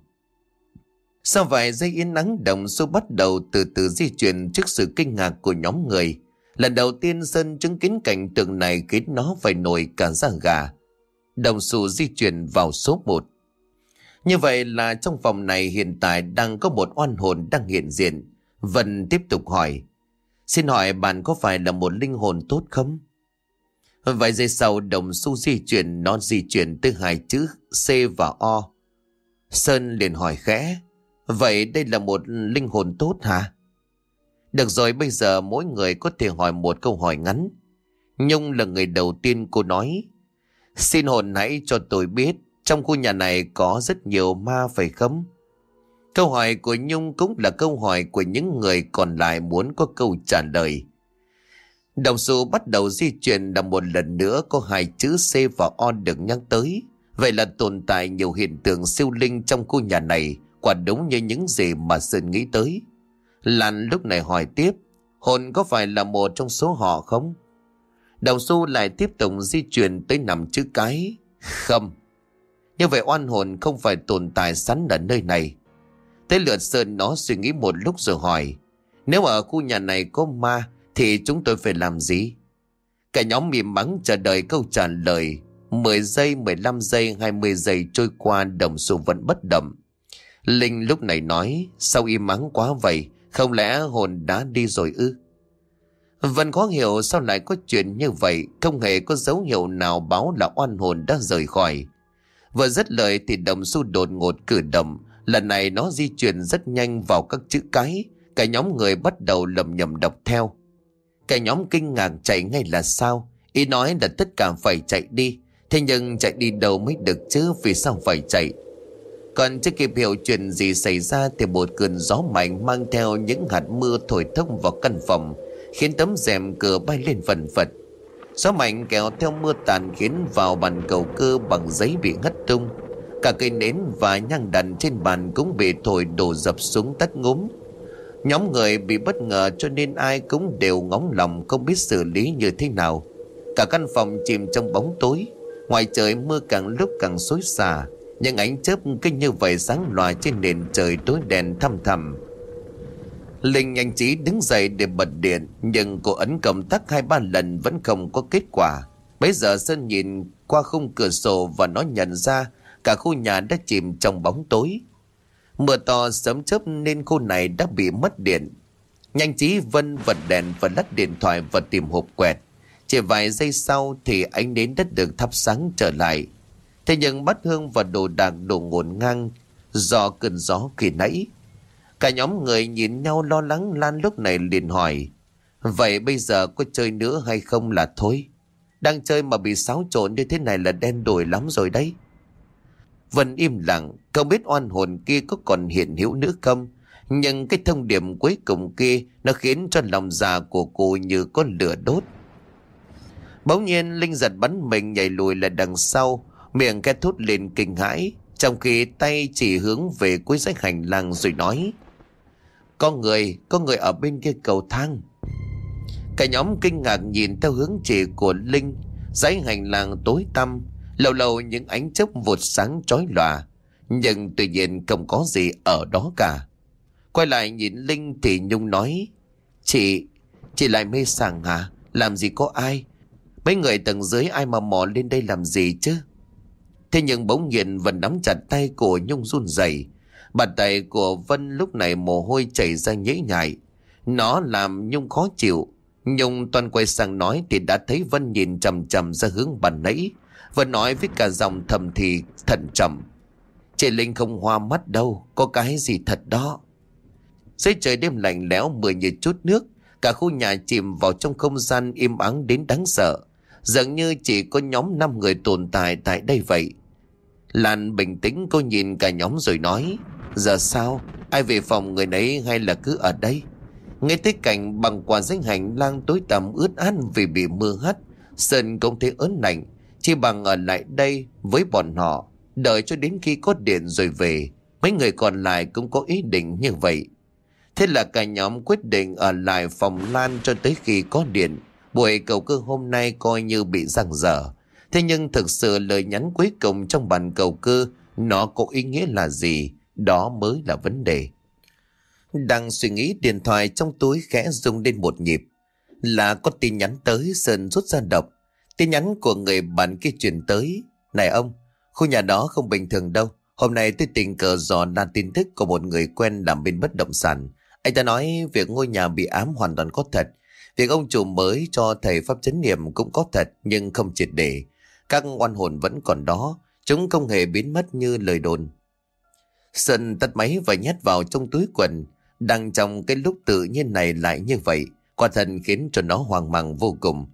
Sau vài giây yên nắng đồng số bắt đầu từ từ di chuyển trước sự kinh ngạc của nhóm người. Lần đầu tiên Sơn chứng kiến cảnh tượng này khiến nó phải nổi cả da gà. Đồng xu di chuyển vào số 1. Như vậy là trong phòng này hiện tại đang có một oan hồn đang hiện diện. Vân tiếp tục hỏi. Xin hỏi bạn có phải là một linh hồn tốt không? Vài giây sau, đồng xu di chuyển, nó di chuyển từ hai chữ C và O. Sơn liền hỏi khẽ. Vậy đây là một linh hồn tốt hả? Được rồi, bây giờ mỗi người có thể hỏi một câu hỏi ngắn. Nhung là người đầu tiên cô nói. Xin hồn hãy cho tôi biết trong khu nhà này có rất nhiều ma phải không? Câu hỏi của Nhung cũng là câu hỏi của những người còn lại muốn có câu trả lời. Đồng xu bắt đầu di chuyển là một lần nữa có hai chữ C và O được nhắc tới. Vậy là tồn tại nhiều hiện tượng siêu linh trong khu nhà này quả đúng như những gì mà Sơn nghĩ tới. Lan lúc này hỏi tiếp, hồn có phải là một trong số họ không? Đồng xu lại tiếp tục di chuyển tới nằm chữ cái, không. Như vậy oan hồn không phải tồn tại sẵn ở nơi này. Thế lượt Sơn nó suy nghĩ một lúc rồi hỏi, nếu ở khu nhà này có ma thì chúng tôi phải làm gì? Cả nhóm mỉm mắng chờ đợi câu trả lời 10 giây, 15 giây, 20 giây trôi qua đồng xu vẫn bất động. Linh lúc này nói, sao im mắng quá vậy, không lẽ hồn đã đi rồi ư? Vẫn khó hiểu sao lại có chuyện như vậy, không hề có dấu hiệu nào báo là oan hồn đã rời khỏi. Vừa dứt lời thì đồng xu đột ngột cử động, lần này nó di chuyển rất nhanh vào các chữ cái, cả nhóm người bắt đầu lầm nhầm đọc theo. Cả nhóm kinh ngạc chạy ngay là sao, ý nói là tất cả phải chạy đi, thế nhưng chạy đi đâu mới được chứ vì sao phải chạy. Còn chưa kịp hiểu chuyện gì xảy ra thì một cơn gió mạnh mang theo những hạt mưa thổi thông vào căn phòng, khiến tấm rèm cửa bay lên phần phật. Gió mạnh kéo theo mưa tàn khiến vào bàn cầu cơ bằng giấy bị ngất tung. Cả cây nến và nhang đàn trên bàn cũng bị thổi đổ dập xuống tắt ngúm. Nhóm người bị bất ngờ cho nên ai cũng đều ngóng lòng không biết xử lý như thế nào. Cả căn phòng chìm trong bóng tối, ngoài trời mưa càng lúc càng xối xả. Những ánh chớp kinh như vậy sáng loài trên nền trời tối đèn thăm thầm. Linh nhanh trí đứng dậy để bật điện, nhưng cô ấn cầm tắc hai ba lần vẫn không có kết quả. Bây giờ Sơn nhìn qua khung cửa sổ và nó nhận ra cả khu nhà đã chìm trong bóng tối. Mưa to sớm chớp nên khu này đã bị mất điện. Nhanh trí Vân vật đèn và lắc điện thoại và tìm hộp quẹt. Chỉ vài giây sau thì ánh nến đất được thắp sáng trở lại. Thế nhưng bát hương và đồ đạc đổ ngổn ngang do cơn gió kỳ nãy. Cả nhóm người nhìn nhau lo lắng Lan lúc này liền hỏi, Vậy bây giờ có chơi nữa hay không là thôi? Đang chơi mà bị xáo trộn như thế này là đen đổi lắm rồi đấy. Vân im lặng, Không biết oan hồn kia có còn hiện hữu nữa không, Nhưng cái thông điệp cuối cùng kia Nó khiến cho lòng già của cô như có lửa đốt. Bỗng nhiên, Linh giật bắn mình nhảy lùi lại đằng sau, Miệng két thốt lên kinh hãi, Trong khi tay chỉ hướng về cuối sách hành lang rồi nói có người, có người ở bên kia cầu thang Cả nhóm kinh ngạc nhìn theo hướng chỉ của Linh Dãy hành lang tối tăm Lâu lâu những ánh chớp vụt sáng chói lòa Nhưng tuy nhiên không có gì ở đó cả Quay lại nhìn Linh thì Nhung nói Chị, chị lại mê sảng hả? Làm gì có ai? Mấy người tầng dưới ai mà mò lên đây làm gì chứ? Thế nhưng bỗng nhiên vẫn nắm chặt tay của Nhung run rẩy Bàn tay của Vân lúc này mồ hôi chảy ra nhễ nhại. Nó làm Nhung khó chịu. Nhung toàn quay sang nói thì đã thấy Vân nhìn chầm chầm ra hướng bàn nãy. Vân nói với cả dòng thầm thì thận trầm. Chị Linh không hoa mắt đâu, có cái gì thật đó. Dưới trời đêm lạnh lẽo mưa như chút nước, cả khu nhà chìm vào trong không gian im ắng đến đáng sợ. Dường như chỉ có nhóm 5 người tồn tại tại đây vậy. Lan bình tĩnh cô nhìn cả nhóm rồi nói Giờ sao? Ai về phòng người nấy hay là cứ ở đây? Nghe thấy cảnh bằng quả danh hành lang tối tăm ướt át vì bị mưa hắt Sơn cũng thấy ớn lạnh. Chỉ bằng ở lại đây với bọn họ, Đợi cho đến khi có điện rồi về. Mấy người còn lại cũng có ý định như vậy. Thế là cả nhóm quyết định ở lại phòng Lan cho tới khi có điện. Buổi cầu cơ hôm nay coi như bị răng dở. Thế nhưng thực sự lời nhắn cuối cùng trong bản cầu cơ, nó có ý nghĩa là gì? Đó mới là vấn đề. Đang suy nghĩ điện thoại trong túi khẽ rung lên một nhịp. Là có tin nhắn tới Sơn rút ra đọc. Tin nhắn của người bạn kia chuyển tới. Này ông, khu nhà đó không bình thường đâu. Hôm nay tôi tình cờ dò ra tin tức của một người quen làm bên bất động sản. Anh ta nói việc ngôi nhà bị ám hoàn toàn có thật. Việc ông chủ mới cho thầy pháp chấn niệm cũng có thật nhưng không triệt để. Các oan hồn vẫn còn đó, chúng không hề biến mất như lời đồn. Sơn tắt máy và nhét vào trong túi quần, đang trong cái lúc tự nhiên này lại như vậy, quả thần khiến cho nó hoang mang vô cùng.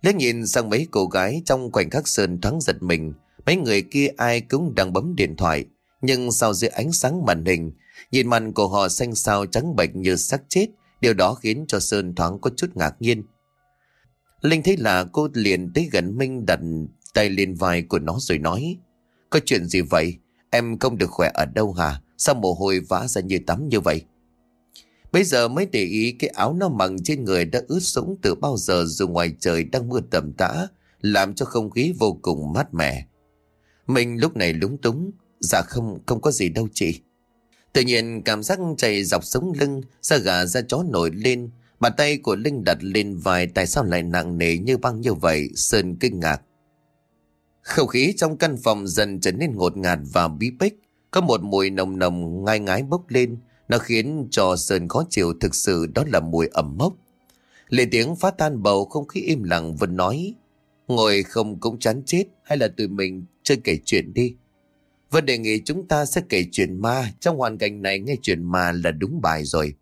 Liếc nhìn sang mấy cô gái trong khoảnh khắc Sơn thoáng giật mình, mấy người kia ai cũng đang bấm điện thoại, nhưng sau dưới ánh sáng màn hình, nhìn mặt của họ xanh xao trắng bệch như xác chết, điều đó khiến cho Sơn thoáng có chút ngạc nhiên. Linh thấy là cô liền tới gần Minh đặt tay lên vai của nó rồi nói Có chuyện gì vậy? Em không được khỏe ở đâu hả? Sao mồ hôi vã ra như tắm như vậy? Bây giờ mới để ý cái áo nó mặc trên người đã ướt sũng từ bao giờ dù ngoài trời đang mưa tầm tã, làm cho không khí vô cùng mát mẻ. Mình lúc này lúng túng, dạ không, không có gì đâu chị. Tự nhiên cảm giác chảy dọc sống lưng, da gà da chó nổi lên, bàn tay của Linh đặt lên vai tại sao lại nặng nề như băng như vậy, Sơn kinh ngạc. Không khí trong căn phòng dần trở nên ngột ngạt và bí bích, có một mùi nồng nồng ngai ngái bốc lên, nó khiến cho Sơn khó chịu thực sự đó là mùi ẩm mốc. Lệ tiếng phá tan bầu không khí im lặng vẫn nói Ngồi không cũng chán chết hay là tụi mình chơi kể chuyện đi. Vân đề nghị chúng ta sẽ kể chuyện ma trong hoàn cảnh này nghe chuyện ma là đúng bài rồi.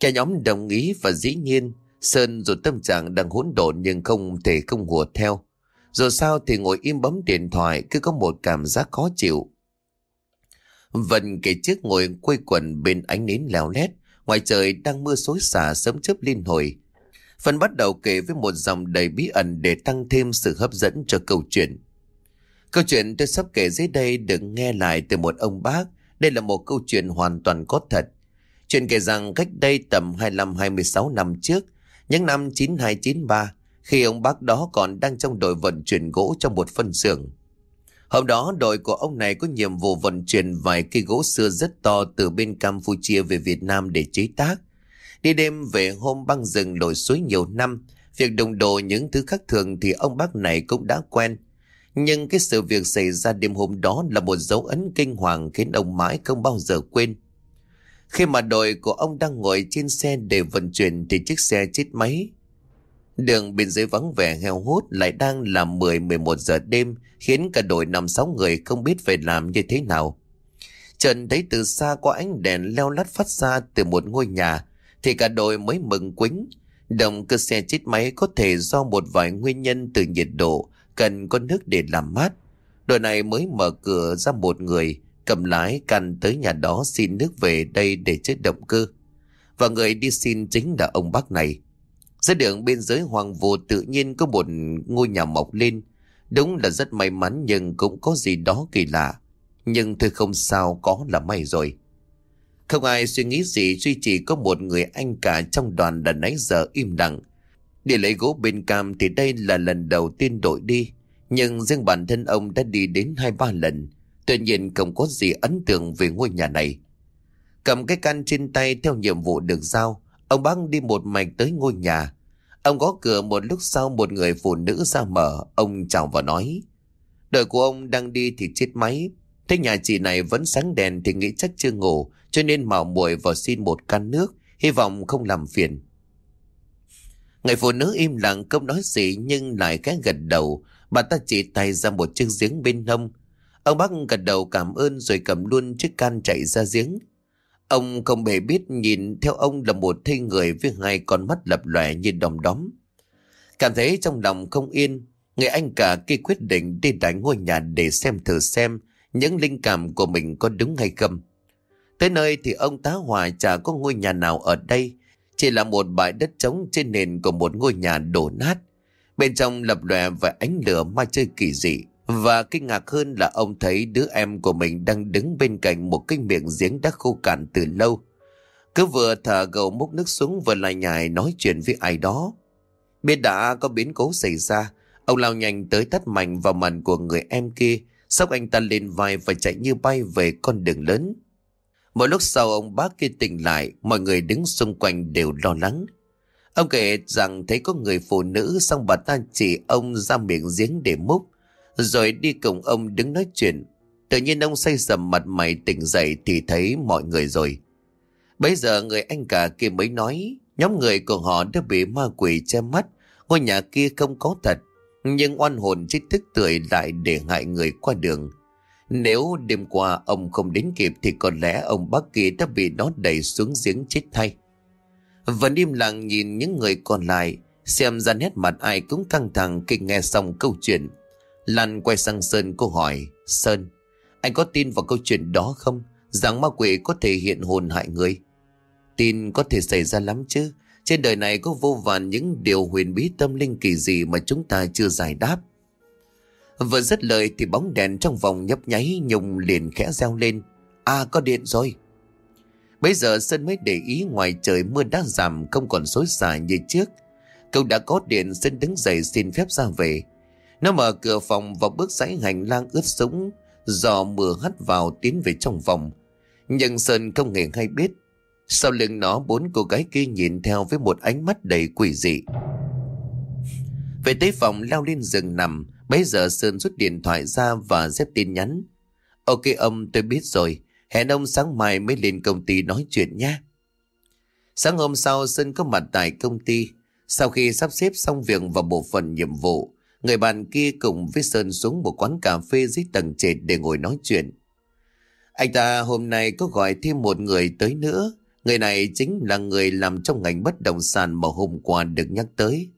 Cả nhóm đồng ý và dĩ nhiên Sơn dù tâm trạng đang hỗn độn nhưng không thể không hùa theo. Dù sao thì ngồi im bấm điện thoại cứ có một cảm giác khó chịu. Vân kể trước ngồi quây quần bên ánh nến leo lét, ngoài trời đang mưa xối xả sớm chớp liên hồi. Vân bắt đầu kể với một dòng đầy bí ẩn để tăng thêm sự hấp dẫn cho câu chuyện. Câu chuyện tôi sắp kể dưới đây được nghe lại từ một ông bác. Đây là một câu chuyện hoàn toàn có thật. Chuyện kể rằng cách đây tầm 25-26 năm trước, những năm 9293, khi ông bác đó còn đang trong đội vận chuyển gỗ trong một phân xưởng. Hôm đó đội của ông này có nhiệm vụ vận chuyển vài cây gỗ xưa rất to từ bên Campuchia về Việt Nam để chế tác. Đi đêm về hôm băng rừng lội suối nhiều năm, việc đồng đồ những thứ khác thường thì ông bác này cũng đã quen. Nhưng cái sự việc xảy ra đêm hôm đó là một dấu ấn kinh hoàng khiến ông mãi không bao giờ quên. Khi mà đội của ông đang ngồi trên xe để vận chuyển thì chiếc xe chết máy. Đường bên dưới vắng vẻ heo hút lại đang là 10-11 giờ đêm, khiến cả đội 5-6 người không biết phải làm như thế nào. Trần thấy từ xa có ánh đèn leo lắt phát ra từ một ngôi nhà, thì cả đội mới mừng quính. Động cơ xe chết máy có thể do một vài nguyên nhân từ nhiệt độ, cần có nước để làm mát. Đội này mới mở cửa ra một người, cầm lái căn tới nhà đó xin nước về đây để chết động cơ. Và người đi xin chính là ông bác này. Giữa đường bên dưới hoàng vô tự nhiên có một ngôi nhà mọc lên. Đúng là rất may mắn nhưng cũng có gì đó kỳ lạ. Nhưng thôi không sao có là may rồi. Không ai suy nghĩ gì duy chỉ có một người anh cả trong đoàn đã nãy giờ im lặng. Để lấy gỗ bên cam thì đây là lần đầu tiên đội đi. Nhưng riêng bản thân ông đã đi đến hai ba lần. Tuy nhiên không có gì ấn tượng về ngôi nhà này. Cầm cái căn trên tay theo nhiệm vụ được giao, ông bác đi một mạch tới ngôi nhà. Ông gõ cửa một lúc sau một người phụ nữ ra mở, ông chào và nói. Đời của ông đang đi thì chết máy. Thế nhà chị này vẫn sáng đèn thì nghĩ chắc chưa ngủ, cho nên mạo muội vào xin một can nước, hy vọng không làm phiền. Người phụ nữ im lặng không nói gì nhưng lại khẽ gật đầu, bà ta chỉ tay ra một chiếc giếng bên hông. Ông bác gật đầu cảm ơn rồi cầm luôn chiếc can chạy ra giếng. Ông không hề biết nhìn theo ông là một thây người với hai con mắt lập lòe như đom đóm. Cảm thấy trong lòng không yên, người anh cả kia quyết định đi đánh ngôi nhà để xem thử xem những linh cảm của mình có đúng hay không. Tới nơi thì ông tá hòa chả có ngôi nhà nào ở đây, chỉ là một bãi đất trống trên nền của một ngôi nhà đổ nát. Bên trong lập lòe và ánh lửa ma chơi kỳ dị. Và kinh ngạc hơn là ông thấy đứa em của mình đang đứng bên cạnh một cái miệng giếng đã khô cạn từ lâu. Cứ vừa thở gầu múc nước xuống vừa lại nhài nói chuyện với ai đó. Biết đã có biến cố xảy ra, ông lao nhanh tới tắt mạnh vào mặt của người em kia, sóc anh ta lên vai và chạy như bay về con đường lớn. Một lúc sau ông bác kia tỉnh lại, mọi người đứng xung quanh đều lo lắng. Ông kể rằng thấy có người phụ nữ xong bà ta chỉ ông ra miệng giếng để múc, rồi đi cùng ông đứng nói chuyện. Tự nhiên ông say sầm mặt mày tỉnh dậy thì thấy mọi người rồi. Bây giờ người anh cả kia mới nói, nhóm người của họ đã bị ma quỷ che mắt, ngôi nhà kia không có thật, nhưng oan hồn chết thức tươi lại để hại người qua đường. Nếu đêm qua ông không đến kịp thì có lẽ ông bác kia đã bị nó đẩy xuống giếng chết thay. Vẫn im lặng nhìn những người còn lại, xem ra nét mặt ai cũng căng thẳng khi nghe xong câu chuyện. Lan quay sang Sơn cô hỏi, Sơn, anh có tin vào câu chuyện đó không? Rằng ma quỷ có thể hiện hồn hại người? Tin có thể xảy ra lắm chứ. Trên đời này có vô vàn những điều huyền bí tâm linh kỳ gì mà chúng ta chưa giải đáp. Vừa dứt lời thì bóng đèn trong vòng nhấp nháy Nhung liền khẽ reo lên. À có điện rồi. Bây giờ Sơn mới để ý ngoài trời mưa đã giảm không còn xối xả như trước. Cậu đã có điện Sơn đứng dậy xin phép ra về. Nó mở cửa phòng và bước dãy hành lang ướt sũng giò mưa hắt vào tiến về trong phòng. Nhưng Sơn không hề hay biết. Sau lưng nó bốn cô gái kia nhìn theo với một ánh mắt đầy quỷ dị. Về tới phòng leo lên giường nằm, Bây giờ Sơn rút điện thoại ra và xếp tin nhắn. Ok ông tôi biết rồi. Hẹn ông sáng mai mới lên công ty nói chuyện nhé. Sáng hôm sau Sơn có mặt tại công ty. Sau khi sắp xếp xong việc và bộ phận nhiệm vụ, người bạn kia cùng với Sơn xuống một quán cà phê dưới tầng trệt để ngồi nói chuyện. Anh ta hôm nay có gọi thêm một người tới nữa. Người này chính là người làm trong ngành bất động sản mà hôm qua được nhắc tới.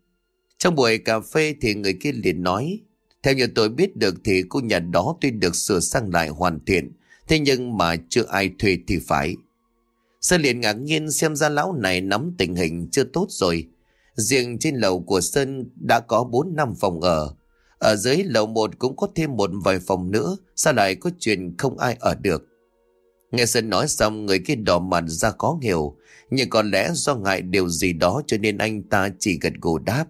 Trong buổi cà phê thì người kia liền nói theo như tôi biết được thì khu nhà đó tuy được sửa sang lại hoàn thiện, thế nhưng mà chưa ai thuê thì phải. Sơn liền ngạc nhiên xem ra lão này nắm tình hình chưa tốt rồi. Riêng trên lầu của Sơn đã có 4 năm phòng ở. Ở dưới lầu 1 cũng có thêm một vài phòng nữa, sao lại có chuyện không ai ở được. Nghe Sơn nói xong người kia đỏ mặt ra khó hiểu, nhưng có lẽ do ngại điều gì đó cho nên anh ta chỉ gật gù đáp.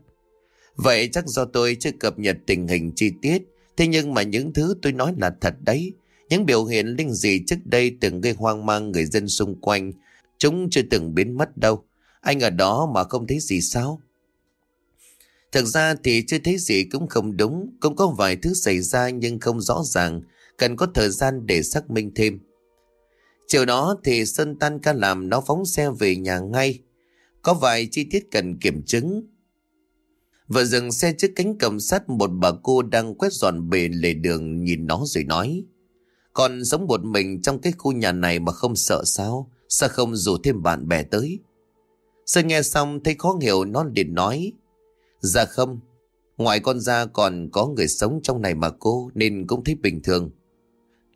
Vậy chắc do tôi chưa cập nhật tình hình chi tiết, thế nhưng mà những thứ tôi nói là thật đấy. Những biểu hiện linh dị trước đây từng gây hoang mang người dân xung quanh, chúng chưa từng biến mất đâu. Anh ở đó mà không thấy gì sao? Thực ra thì chưa thấy gì cũng không đúng, cũng có vài thứ xảy ra nhưng không rõ ràng, cần có thời gian để xác minh thêm. Chiều đó thì Sơn tan ca làm nó phóng xe về nhà ngay. Có vài chi tiết cần kiểm chứng, Vừa dừng xe trước cánh cầm sắt một bà cô đang quét dọn bề lề đường nhìn nó rồi nói. Còn sống một mình trong cái khu nhà này mà không sợ sao? Sao không rủ thêm bạn bè tới? Sơn nghe xong thấy khó hiểu nó liền nói. Dạ không, ngoài con ra còn có người sống trong này mà cô nên cũng thấy bình thường.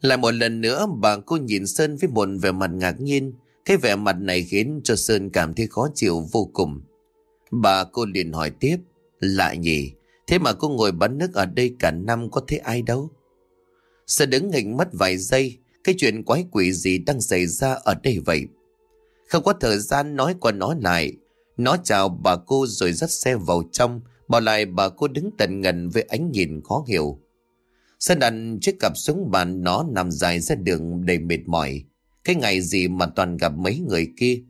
Lại một lần nữa bà cô nhìn Sơn với một vẻ mặt ngạc nhiên. Cái vẻ mặt này khiến cho Sơn cảm thấy khó chịu vô cùng. Bà cô liền hỏi tiếp. Lạ nhỉ, thế mà cô ngồi bắn nước ở đây cả năm có thấy ai đâu. sơn đứng nghịch mất vài giây, cái chuyện quái quỷ gì đang xảy ra ở đây vậy. Không có thời gian nói qua nói lại, nó chào bà cô rồi dắt xe vào trong, bỏ lại bà cô đứng tận ngần với ánh nhìn khó hiểu. Sơn đặt chiếc cặp xuống bàn nó nằm dài ra đường đầy mệt mỏi. Cái ngày gì mà toàn gặp mấy người kia.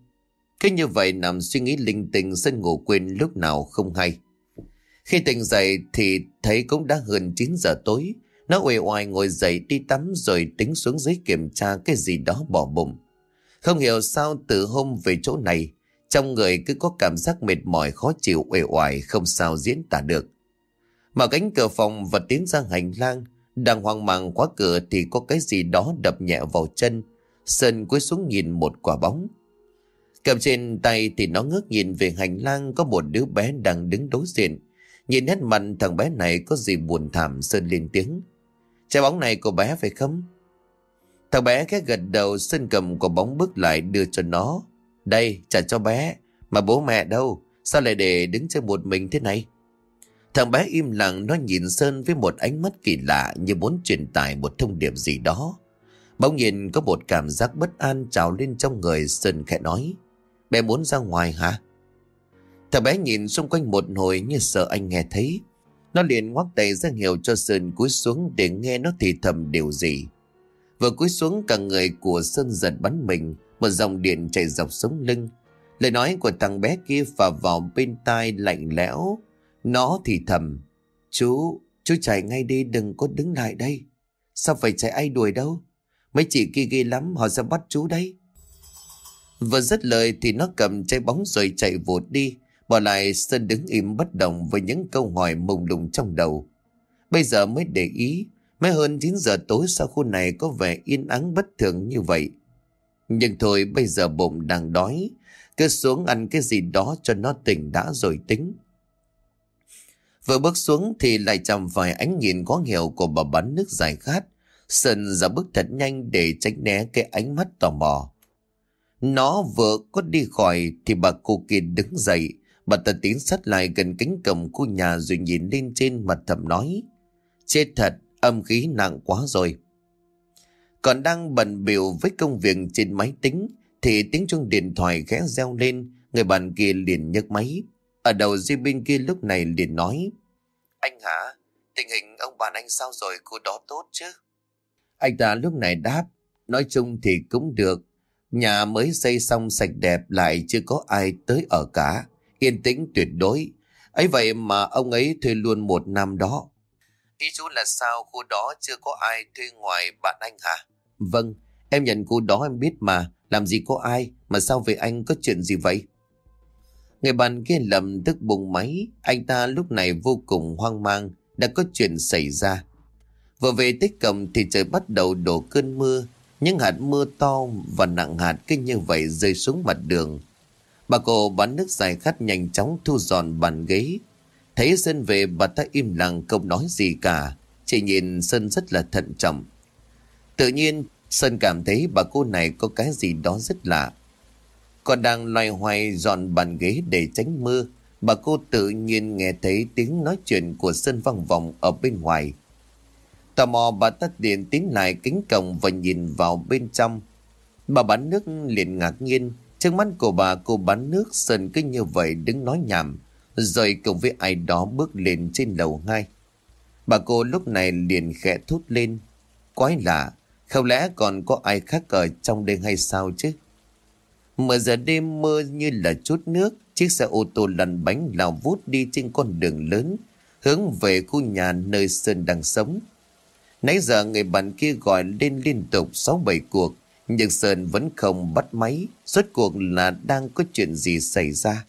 Cứ như vậy nằm suy nghĩ linh tinh Sơn ngủ quên lúc nào không hay. Khi tỉnh dậy thì thấy cũng đã hơn 9 giờ tối. Nó uể oải ngồi dậy đi tắm rồi tính xuống dưới kiểm tra cái gì đó bỏ bụng. Không hiểu sao từ hôm về chỗ này, trong người cứ có cảm giác mệt mỏi khó chịu uể oải không sao diễn tả được. Mở cánh cửa phòng và tiến ra hành lang, đang hoang mang khóa cửa thì có cái gì đó đập nhẹ vào chân. Sơn cúi xuống nhìn một quả bóng. Cầm trên tay thì nó ngước nhìn về hành lang có một đứa bé đang đứng đối diện. Nhìn nét mặt thằng bé này có gì buồn thảm Sơn lên tiếng. Trái bóng này của bé phải không? Thằng bé khẽ gật đầu, Sơn cầm quả bóng bước lại đưa cho nó. Đây, trả cho bé. Mà bố mẹ đâu? Sao lại để đứng chơi một mình thế này? Thằng bé im lặng, nó nhìn Sơn với một ánh mắt kỳ lạ như muốn truyền tải một thông điệp gì đó. Bỗng nhìn có một cảm giác bất an trào lên trong người, Sơn khẽ nói. Bé muốn ra ngoài hả? Thằng bé nhìn xung quanh một hồi như sợ anh nghe thấy. Nó liền ngoắc tay ra hiệu cho Sơn cúi xuống để nghe nó thì thầm điều gì. Vừa cúi xuống cả người của Sơn giật bắn mình, một dòng điện chạy dọc sống lưng. Lời nói của thằng bé kia phà vào bên tai lạnh lẽo. Nó thì thầm. Chú, chú chạy ngay đi đừng có đứng lại đây. Sao phải chạy ai đuổi đâu? Mấy chị kia ghê lắm họ sẽ bắt chú đấy. Vừa dứt lời thì nó cầm trái bóng rồi chạy vụt đi. Bỏ lại Sơn đứng im bất động với những câu hỏi mông lung trong đầu. Bây giờ mới để ý, mới hơn 9 giờ tối sao khu này có vẻ yên ắng bất thường như vậy. Nhưng thôi bây giờ bụng đang đói, cứ xuống ăn cái gì đó cho nó tỉnh đã rồi tính. Vừa bước xuống thì lại chạm phải ánh nhìn có hiểu của bà bắn nước dài khát. Sơn ra bước thật nhanh để tránh né cái ánh mắt tò mò. Nó vừa có đi khỏi thì bà cô kia đứng dậy, Bà ta tiến sát lại gần cánh cổng của nhà rồi nhìn lên trên mặt thầm nói. Chết thật, âm khí nặng quá rồi. Còn đang bận biểu với công việc trên máy tính thì tiếng chuông điện thoại khẽ reo lên, người bạn kia liền nhấc máy. Ở đầu dây bên kia lúc này liền nói Anh hả? Tình hình ông bạn anh sao rồi? Cô đó tốt chứ? Anh ta lúc này đáp Nói chung thì cũng được Nhà mới xây xong sạch đẹp lại chưa có ai tới ở cả Yên tĩnh tuyệt đối ấy vậy mà ông ấy thuê luôn một năm đó Ý chú là sao khu đó chưa có ai thuê ngoài bạn anh hả? Vâng, em nhận khu đó em biết mà Làm gì có ai Mà sao về anh có chuyện gì vậy? Người bạn kia lầm tức bùng máy, anh ta lúc này vô cùng hoang mang, đã có chuyện xảy ra. Vừa về tích cầm thì trời bắt đầu đổ cơn mưa, những hạt mưa to và nặng hạt cứ như vậy rơi xuống mặt đường. Bà cô bán nước dài khát nhanh chóng thu dọn bàn ghế. Thấy Sơn về bà ta im lặng không nói gì cả, chỉ nhìn Sơn rất là thận trọng. Tự nhiên Sơn cảm thấy bà cô này có cái gì đó rất lạ. Còn đang loay hoay dọn bàn ghế để tránh mưa, bà cô tự nhiên nghe thấy tiếng nói chuyện của Sơn vang vọng ở bên ngoài. Tò mò bà tắt điện tiến lại kính cổng và nhìn vào bên trong. Bà bán nước liền ngạc nhiên, trước mắt của bà cô bán nước Sơn cứ như vậy đứng nói nhảm, rồi cùng với ai đó bước lên trên lầu hai. Bà cô lúc này liền khẽ thốt lên. Quái lạ, không lẽ còn có ai khác ở trong đây hay sao chứ? Mở giờ đêm mưa như là chút nước, chiếc xe ô tô lăn bánh lao vút đi trên con đường lớn, hướng về khu nhà nơi Sơn đang sống. Nãy giờ người bạn kia gọi lên liên tục 6-7 cuộc, nhưng Sơn vẫn không bắt máy, rốt cuộc là đang có chuyện gì xảy ra.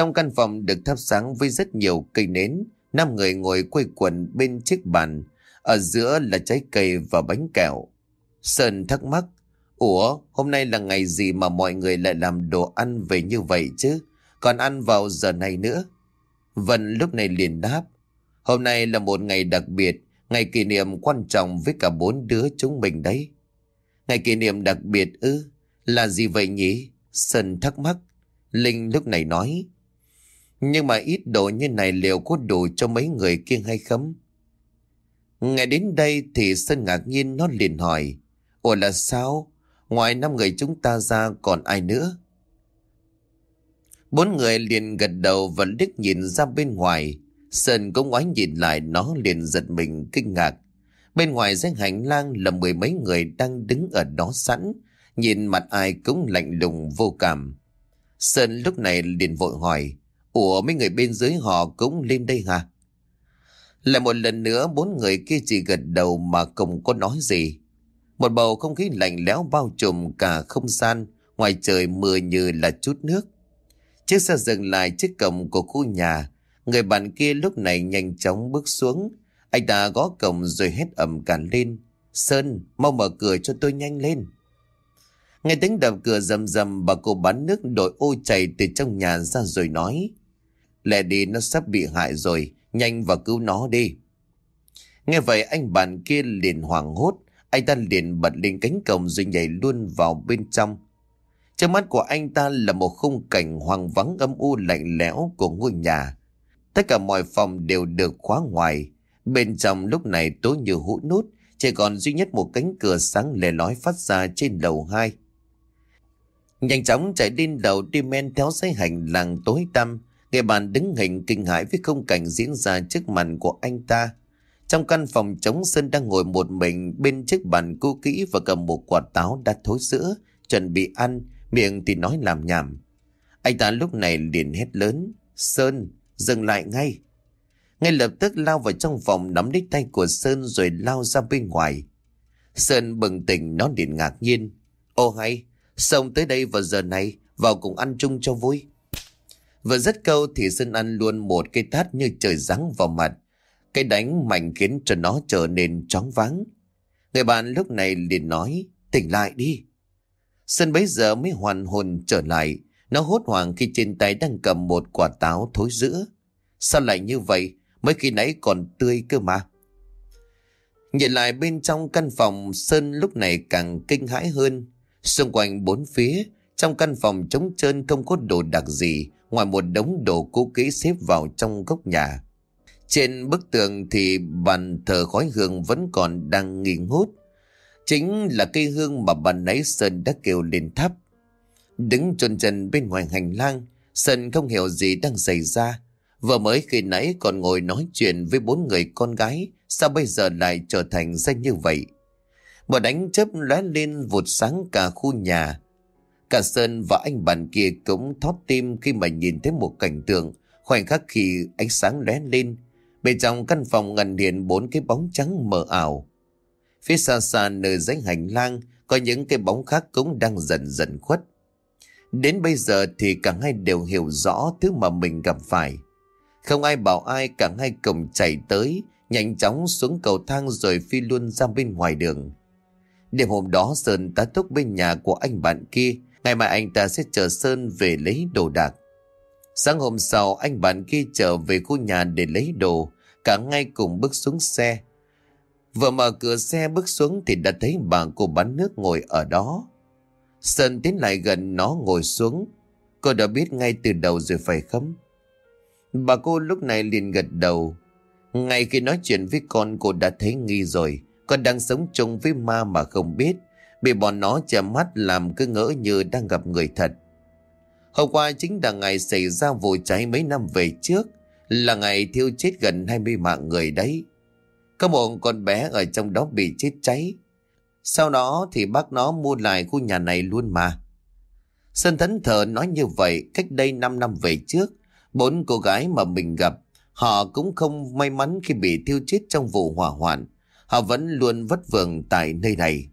Trong căn phòng được thắp sáng với rất nhiều cây nến, năm người ngồi quây quần bên chiếc bàn, ở giữa là trái cây và bánh kẹo. Sơn thắc mắc, Ủa, hôm nay là ngày gì mà mọi người lại làm đồ ăn về như vậy chứ? Còn ăn vào giờ này nữa? Vân lúc này liền đáp. Hôm nay là một ngày đặc biệt, ngày kỷ niệm quan trọng với cả bốn đứa chúng mình đấy. Ngày kỷ niệm đặc biệt ư? Là gì vậy nhỉ? Sơn thắc mắc. Linh lúc này nói. Nhưng mà ít đồ như này liệu có đủ cho mấy người kia hay không? Ngày đến đây thì Sơn ngạc nhiên, nó liền hỏi. Ủa là sao? Ngoài năm người chúng ta ra còn ai nữa? Bốn người liền gật đầu và liếc nhìn ra bên ngoài. Sơn cũng ngoái nhìn lại, nó liền giật mình, kinh ngạc. Bên ngoài dãy hành lang là mười mấy người đang đứng ở đó sẵn. Nhìn mặt ai cũng lạnh lùng vô cảm. Sơn lúc này liền vội hỏi. Ủa mấy người bên dưới họ cũng lên đây hả? Lại một lần nữa bốn người kia chỉ gật đầu mà không có nói gì. Một bầu không khí lạnh lẽo bao trùm cả không gian, ngoài trời mưa như là chút nước. Chiếc xe dừng lại trước cổng của khu nhà, người bạn kia lúc này nhanh chóng bước xuống. Anh ta gõ cổng rồi hét ẩm cản lên. Sơn, mau mở cửa cho tôi nhanh lên. Nghe tiếng đập cửa rầm rầm bà cô bán nước đội ô chảy từ trong nhà ra rồi nói. Lẹ đi nó sắp bị hại rồi, nhanh và cứu nó đi. Nghe vậy anh bạn kia liền hoảng hốt, anh ta liền bật lên cánh cổng rồi nhảy luôn vào bên trong. Trong mắt của anh ta là một khung cảnh hoang vắng âm u lạnh lẽo của ngôi nhà. Tất cả mọi phòng đều được khóa ngoài. Bên trong lúc này tối như hũ nút, chỉ còn duy nhất một cánh cửa sáng lè lói phát ra trên lầu hai. Nhanh chóng chạy lên đầu đi men theo dây hành làng tối tăm. Người bạn đứng hình kinh hãi với không cảnh diễn ra trước mặt của anh ta. Trong căn phòng trống Sơn đang ngồi một mình bên chiếc bàn cũ kỹ và cầm một quả táo đã thối sữa, chuẩn bị ăn, miệng thì nói làm nhảm. Anh ta lúc này liền hét lớn, Sơn, dừng lại ngay. Ngay lập tức lao vào trong phòng nắm lấy tay của Sơn rồi lao ra bên ngoài. Sơn bừng tỉnh nó liền ngạc nhiên. Ô hay, xong tới đây vào giờ này, vào cùng ăn chung cho vui. Vừa dứt câu thì Sơn ăn luôn một cây tát như trời giáng vào mặt. Cái đánh mạnh khiến cho nó trở nên chóng váng. Người bạn lúc này liền nói, tỉnh lại đi. Sơn bấy giờ mới hoàn hồn trở lại. Nó hốt hoảng khi trên tay đang cầm một quả táo thối giữa. Sao lại như vậy? Mới khi nãy còn tươi cơ mà. Nhìn lại bên trong căn phòng, Sơn lúc này càng kinh hãi hơn. Xung quanh bốn phía, trong căn phòng trống trơn không có đồ đặc gì, ngoài một đống đồ cũ kỹ xếp vào trong góc nhà. Trên bức tường thì bàn thờ khói hương vẫn còn đang nghi ngút. Chính là cây hương mà bàn nãy Sơn đã kêu lên thắp. Đứng chôn chân bên ngoài hành lang, Sơn không hiểu gì đang xảy ra. Vừa mới khi nãy còn ngồi nói chuyện với bốn người con gái, sao bây giờ lại trở thành danh như vậy? Một đánh chớp lóe lên vụt sáng cả khu nhà. Cả Sơn và anh bạn kia cũng thót tim khi mà nhìn thấy một cảnh tượng khoảnh khắc khi ánh sáng lóe lên. Bên trong căn phòng ngần hiện bốn cái bóng trắng mờ ảo. Phía xa xa nơi dãy hành lang có những cái bóng khác cũng đang dần dần khuất. Đến bây giờ thì cả hai đều hiểu rõ thứ mà mình gặp phải. Không ai bảo ai cả hai cùng chạy tới, nhanh chóng xuống cầu thang rồi phi luôn ra bên ngoài đường. Đêm hôm đó Sơn tá túc bên nhà của anh bạn kia, ngày mai anh ta sẽ chờ Sơn về lấy đồ đạc. Sáng hôm sau anh bạn kia trở về khu nhà để lấy đồ, cả ngay cùng bước xuống xe. Vừa mở cửa xe bước xuống thì đã thấy bà cô bán nước ngồi ở đó. Sơn tiến lại gần nó ngồi xuống. Cô đã biết ngay từ đầu rồi phải không? Bà cô lúc này liền gật đầu. Ngay khi nói chuyện với con cô đã thấy nghi rồi. Con đang sống chung với ma mà không biết. Bị bọn nó che mắt làm cứ ngỡ như đang gặp người thật. Hôm qua chính là ngày xảy ra vụ cháy mấy năm về trước. Là ngày thiêu chết gần 20 mạng người đấy. Có một con bé ở trong đó bị chết cháy. Sau đó thì bác nó mua lại khu nhà này luôn mà. Sơn thấn thờ nói như vậy cách đây 5 năm về trước. Bốn cô gái mà mình gặp, họ cũng không may mắn khi bị thiêu chết trong vụ hỏa hoạn. Họ vẫn luôn vất vưởng tại nơi này.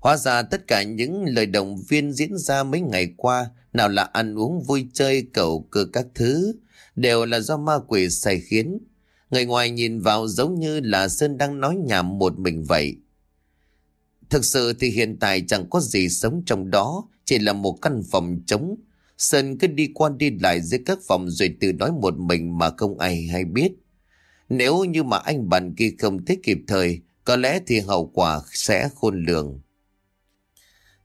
Hóa ra tất cả những lời động viên diễn ra mấy ngày qua, nào là ăn uống vui chơi cầu cơ các thứ, đều là do ma quỷ sai khiến. Người ngoài nhìn vào giống như là Sơn đang nói nhảm một mình vậy. Thực sự thì hiện tại chẳng có gì sống trong đó, chỉ là một căn phòng trống. Sơn cứ đi qua đi lại giữa các phòng rồi tự nói một mình mà không ai hay biết. Nếu như mà anh bạn kia không thích kịp thời, có lẽ thì hậu quả sẽ khôn lường.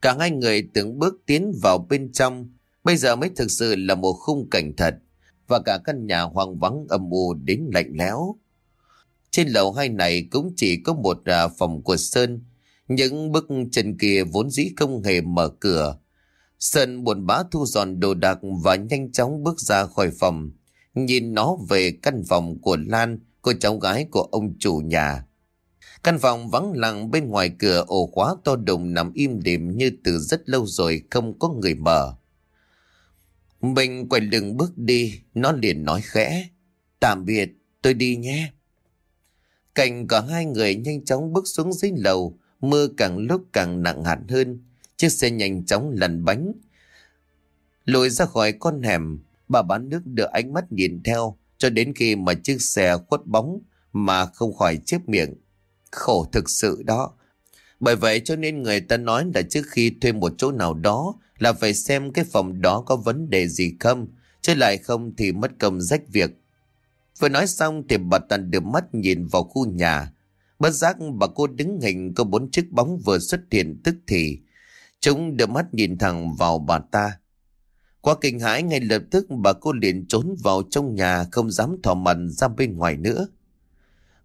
Cả hai người từng bước tiến vào bên trong, bây giờ mới thực sự là một khung cảnh thật, và cả căn nhà hoang vắng âm u đến lạnh lẽo. Trên lầu hai này cũng chỉ có một à, phòng của Sơn, những bức chân kia vốn dĩ không hề mở cửa. Sơn buồn bã thu dọn đồ đạc và nhanh chóng bước ra khỏi phòng, nhìn nó về căn phòng của Lan, cô cháu gái của ông chủ nhà. Căn phòng vắng lặng bên ngoài cửa ổ khóa to đùng nằm im đềm như từ rất lâu rồi không có người mở. Mình quay lưng bước đi, nó liền nói khẽ. Tạm biệt, tôi đi nhé. Cảnh cả hai người nhanh chóng bước xuống dưới lầu, mưa càng lúc càng nặng hạt hơn. Chiếc xe nhanh chóng lăn bánh. Lùi ra khỏi con hẻm, bà bán nước đưa ánh mắt nhìn theo cho đến khi mà chiếc xe khuất bóng mà không khỏi chiếc miệng. Khổ thực sự đó. Bởi vậy cho nên người ta nói là trước khi thuê một chỗ nào đó là phải xem cái phòng đó có vấn đề gì không, chứ lại không thì mất công rách việc. Vừa nói xong thì bà Tần đưa mắt nhìn vào khu nhà. Bất giác bà cô đứng hình có bốn chiếc bóng vừa xuất hiện tức thì. Chúng đưa mắt nhìn thẳng vào bà ta. Qua kinh hãi ngay lập tức bà cô liền trốn vào trong nhà không dám thò mặt ra bên ngoài nữa.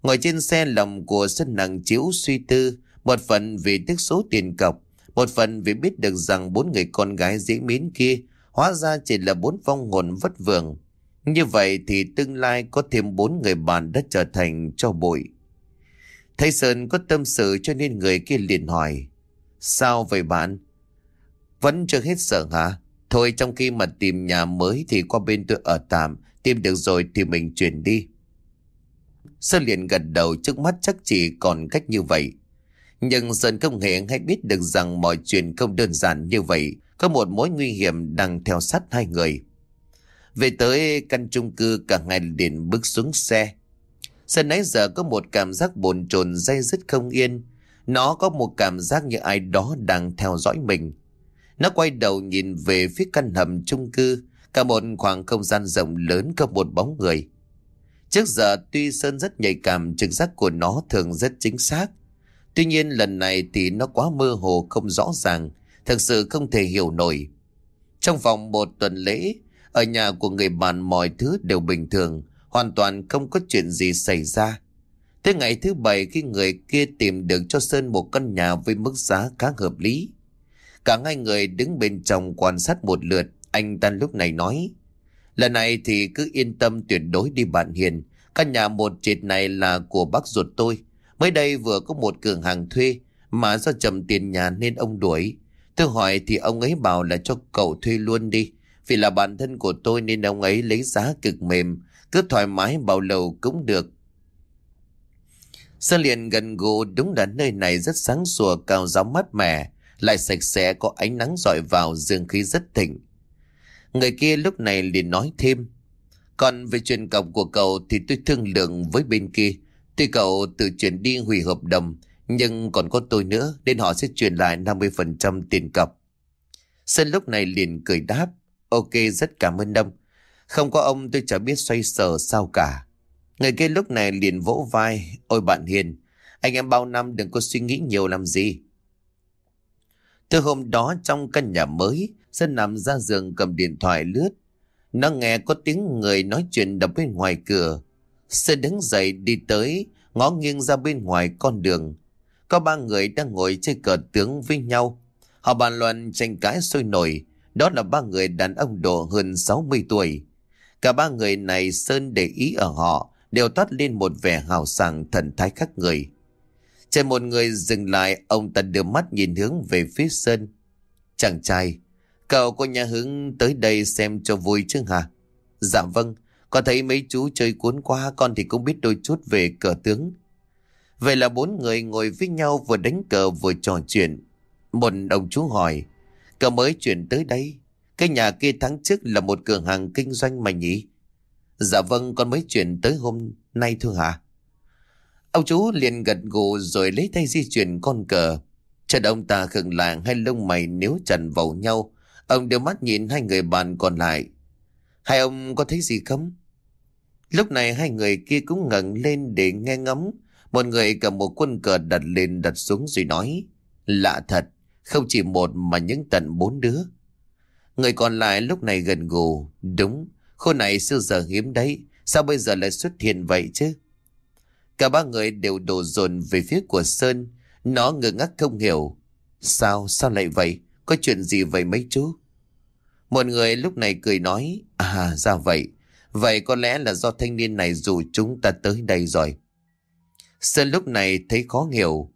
Ngồi trên xe lòng của sân nặng chiếu suy tư, một phần vì tiếc số tiền cọc, một phần vì biết được rằng bốn người con gái dễ mến kia hóa ra chỉ là bốn phong hồn vất vưởng. Như vậy thì tương lai có thêm bốn người bạn đã trở thành cho bụi. Thầy Sơn có tâm sự cho nên người kia liền hỏi. Sao vậy bạn? Vẫn chưa hết sợ hả? Thôi trong khi mà tìm nhà mới thì qua bên tôi ở tạm, tìm được rồi thì mình chuyển đi. Sơn liền gật đầu trước mắt chắc chỉ còn cách như vậy. Nhưng Sơn không hề hay biết được rằng mọi chuyện không đơn giản như vậy, có một mối nguy hiểm đang theo sát hai người. Về tới căn chung cư cả ngày liền bước xuống xe. Sơn nãy giờ có một cảm giác bồn chồn dây dứt không yên. Nó có một cảm giác như ai đó đang theo dõi mình. Nó quay đầu nhìn về phía căn hầm chung cư, cả một khoảng không gian rộng lớn có một bóng người. Trước giờ tuy Sơn rất nhạy cảm trực giác của nó thường rất chính xác. Tuy nhiên lần này thì nó quá mơ hồ không rõ ràng, thực sự không thể hiểu nổi. Trong vòng một tuần lễ, ở nhà của người bạn mọi thứ đều bình thường, hoàn toàn không có chuyện gì xảy ra. Tới ngày thứ bảy khi người kia tìm được cho Sơn một căn nhà với mức giá khá hợp lý. Cả hai người đứng bên trong quan sát một lượt, anh ta lúc này nói. Lần này thì cứ yên tâm tuyệt đối đi bạn Hiền. Căn nhà một trệt này là của bác ruột tôi. Mới đây vừa có một cửa hàng thuê, mà do chậm tiền nhà nên ông đuổi. Tôi hỏi thì ông ấy bảo là cho cậu thuê luôn đi. Vì là bản thân của tôi nên ông ấy lấy giá cực mềm, cứ thoải mái bao lâu cũng được. Sơn liền gần gù đúng là nơi này rất sáng sủa cao giáo mát mẻ, lại sạch sẽ có ánh nắng dọi vào dương khí rất thịnh. Người kia lúc này liền nói thêm. Còn về chuyện cọc của cậu thì tôi thương lượng với bên kia. Tuy cậu tự chuyển đi hủy hợp đồng, nhưng còn có tôi nữa nên họ sẽ chuyển lại 50% tiền cọc. Sơn lúc này liền cười đáp. Ok rất cảm ơn ông. Không có ông tôi chả biết xoay sở sao cả. Người kia lúc này liền vỗ vai. Ôi bạn Hiền, anh em bao năm đừng có suy nghĩ nhiều làm gì. Từ hôm đó trong căn nhà mới, Sơn nằm ra giường cầm điện thoại lướt. Nó nghe có tiếng người nói chuyện đập bên ngoài cửa. Sơn đứng dậy đi tới, ngó nghiêng ra bên ngoài con đường. Có ba người đang ngồi chơi cờ tướng với nhau. Họ bàn luận tranh cãi sôi nổi. Đó là ba người đàn ông độ hơn 60 tuổi. Cả ba người này Sơn để ý ở họ đều toát lên một vẻ hào sảng thần thái khác người. Trên một người dừng lại, ông ta đưa mắt nhìn hướng về phía Sơn. Chàng trai, cậu có nhà hứng tới đây xem cho vui chứ hả? Dạ vâng, con thấy mấy chú chơi cuốn quá, con thì cũng biết đôi chút về cờ tướng. Vậy là bốn người ngồi với nhau vừa đánh cờ vừa trò chuyện. Một ông chú hỏi, cậu mới chuyển tới đây, cái nhà kia tháng trước là một cửa hàng kinh doanh mà nhỉ? Dạ vâng, con mới chuyển tới hôm nay thôi hả? Ông chú liền gật gù rồi lấy tay di chuyển con cờ. Chân ông ta khựng lại hai lông mày nếu trần vào nhau. Ông đưa mắt nhìn hai người bạn còn lại. Hai ông có thấy gì không? Lúc này hai người kia cũng ngẩng lên để nghe ngắm. Một người cầm một quân cờ đặt lên đặt xuống rồi nói. Lạ thật, không chỉ một mà những tận bốn đứa. Người còn lại lúc này gần gù. Đúng, khu này xưa giờ hiếm đấy. Sao bây giờ lại xuất hiện vậy chứ? Cả ba người đều đổ dồn về phía của Sơn. Nó ngơ ngác không hiểu. Sao, sao lại vậy? Có chuyện gì vậy mấy chú? Một người lúc này cười nói. À, ra vậy. Vậy có lẽ là do thanh niên này dù chúng ta tới đây rồi. Sơn lúc này thấy khó hiểu.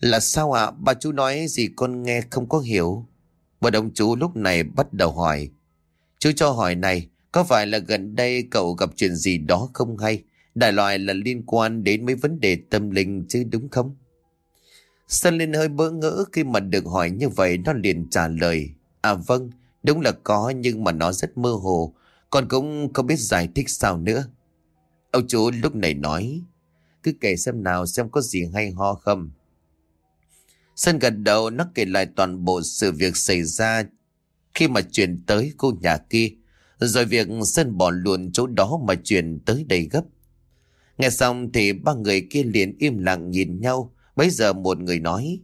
Là sao ạ? À? Bà chú nói gì con nghe không có hiểu. Một ông chú lúc này bắt đầu hỏi. Chú cho hỏi này, có phải là gần đây cậu gặp chuyện gì đó không hay? Đại loại là liên quan đến mấy vấn đề tâm linh chứ đúng không? Sơn Linh hơi bỡ ngỡ khi mà được hỏi như vậy nó liền trả lời. À vâng, đúng là có nhưng mà nó rất mơ hồ. Con cũng không biết giải thích sao nữa. Ông chú lúc này nói. Cứ kể xem nào xem có gì hay ho không. Sơn gật đầu nó kể lại toàn bộ sự việc xảy ra khi mà chuyển tới khu nhà kia. Rồi việc Sơn bỏ luôn chỗ đó mà chuyển tới đây gấp. Nghe xong thì ba người kia liền im lặng nhìn nhau. Bây giờ một người nói.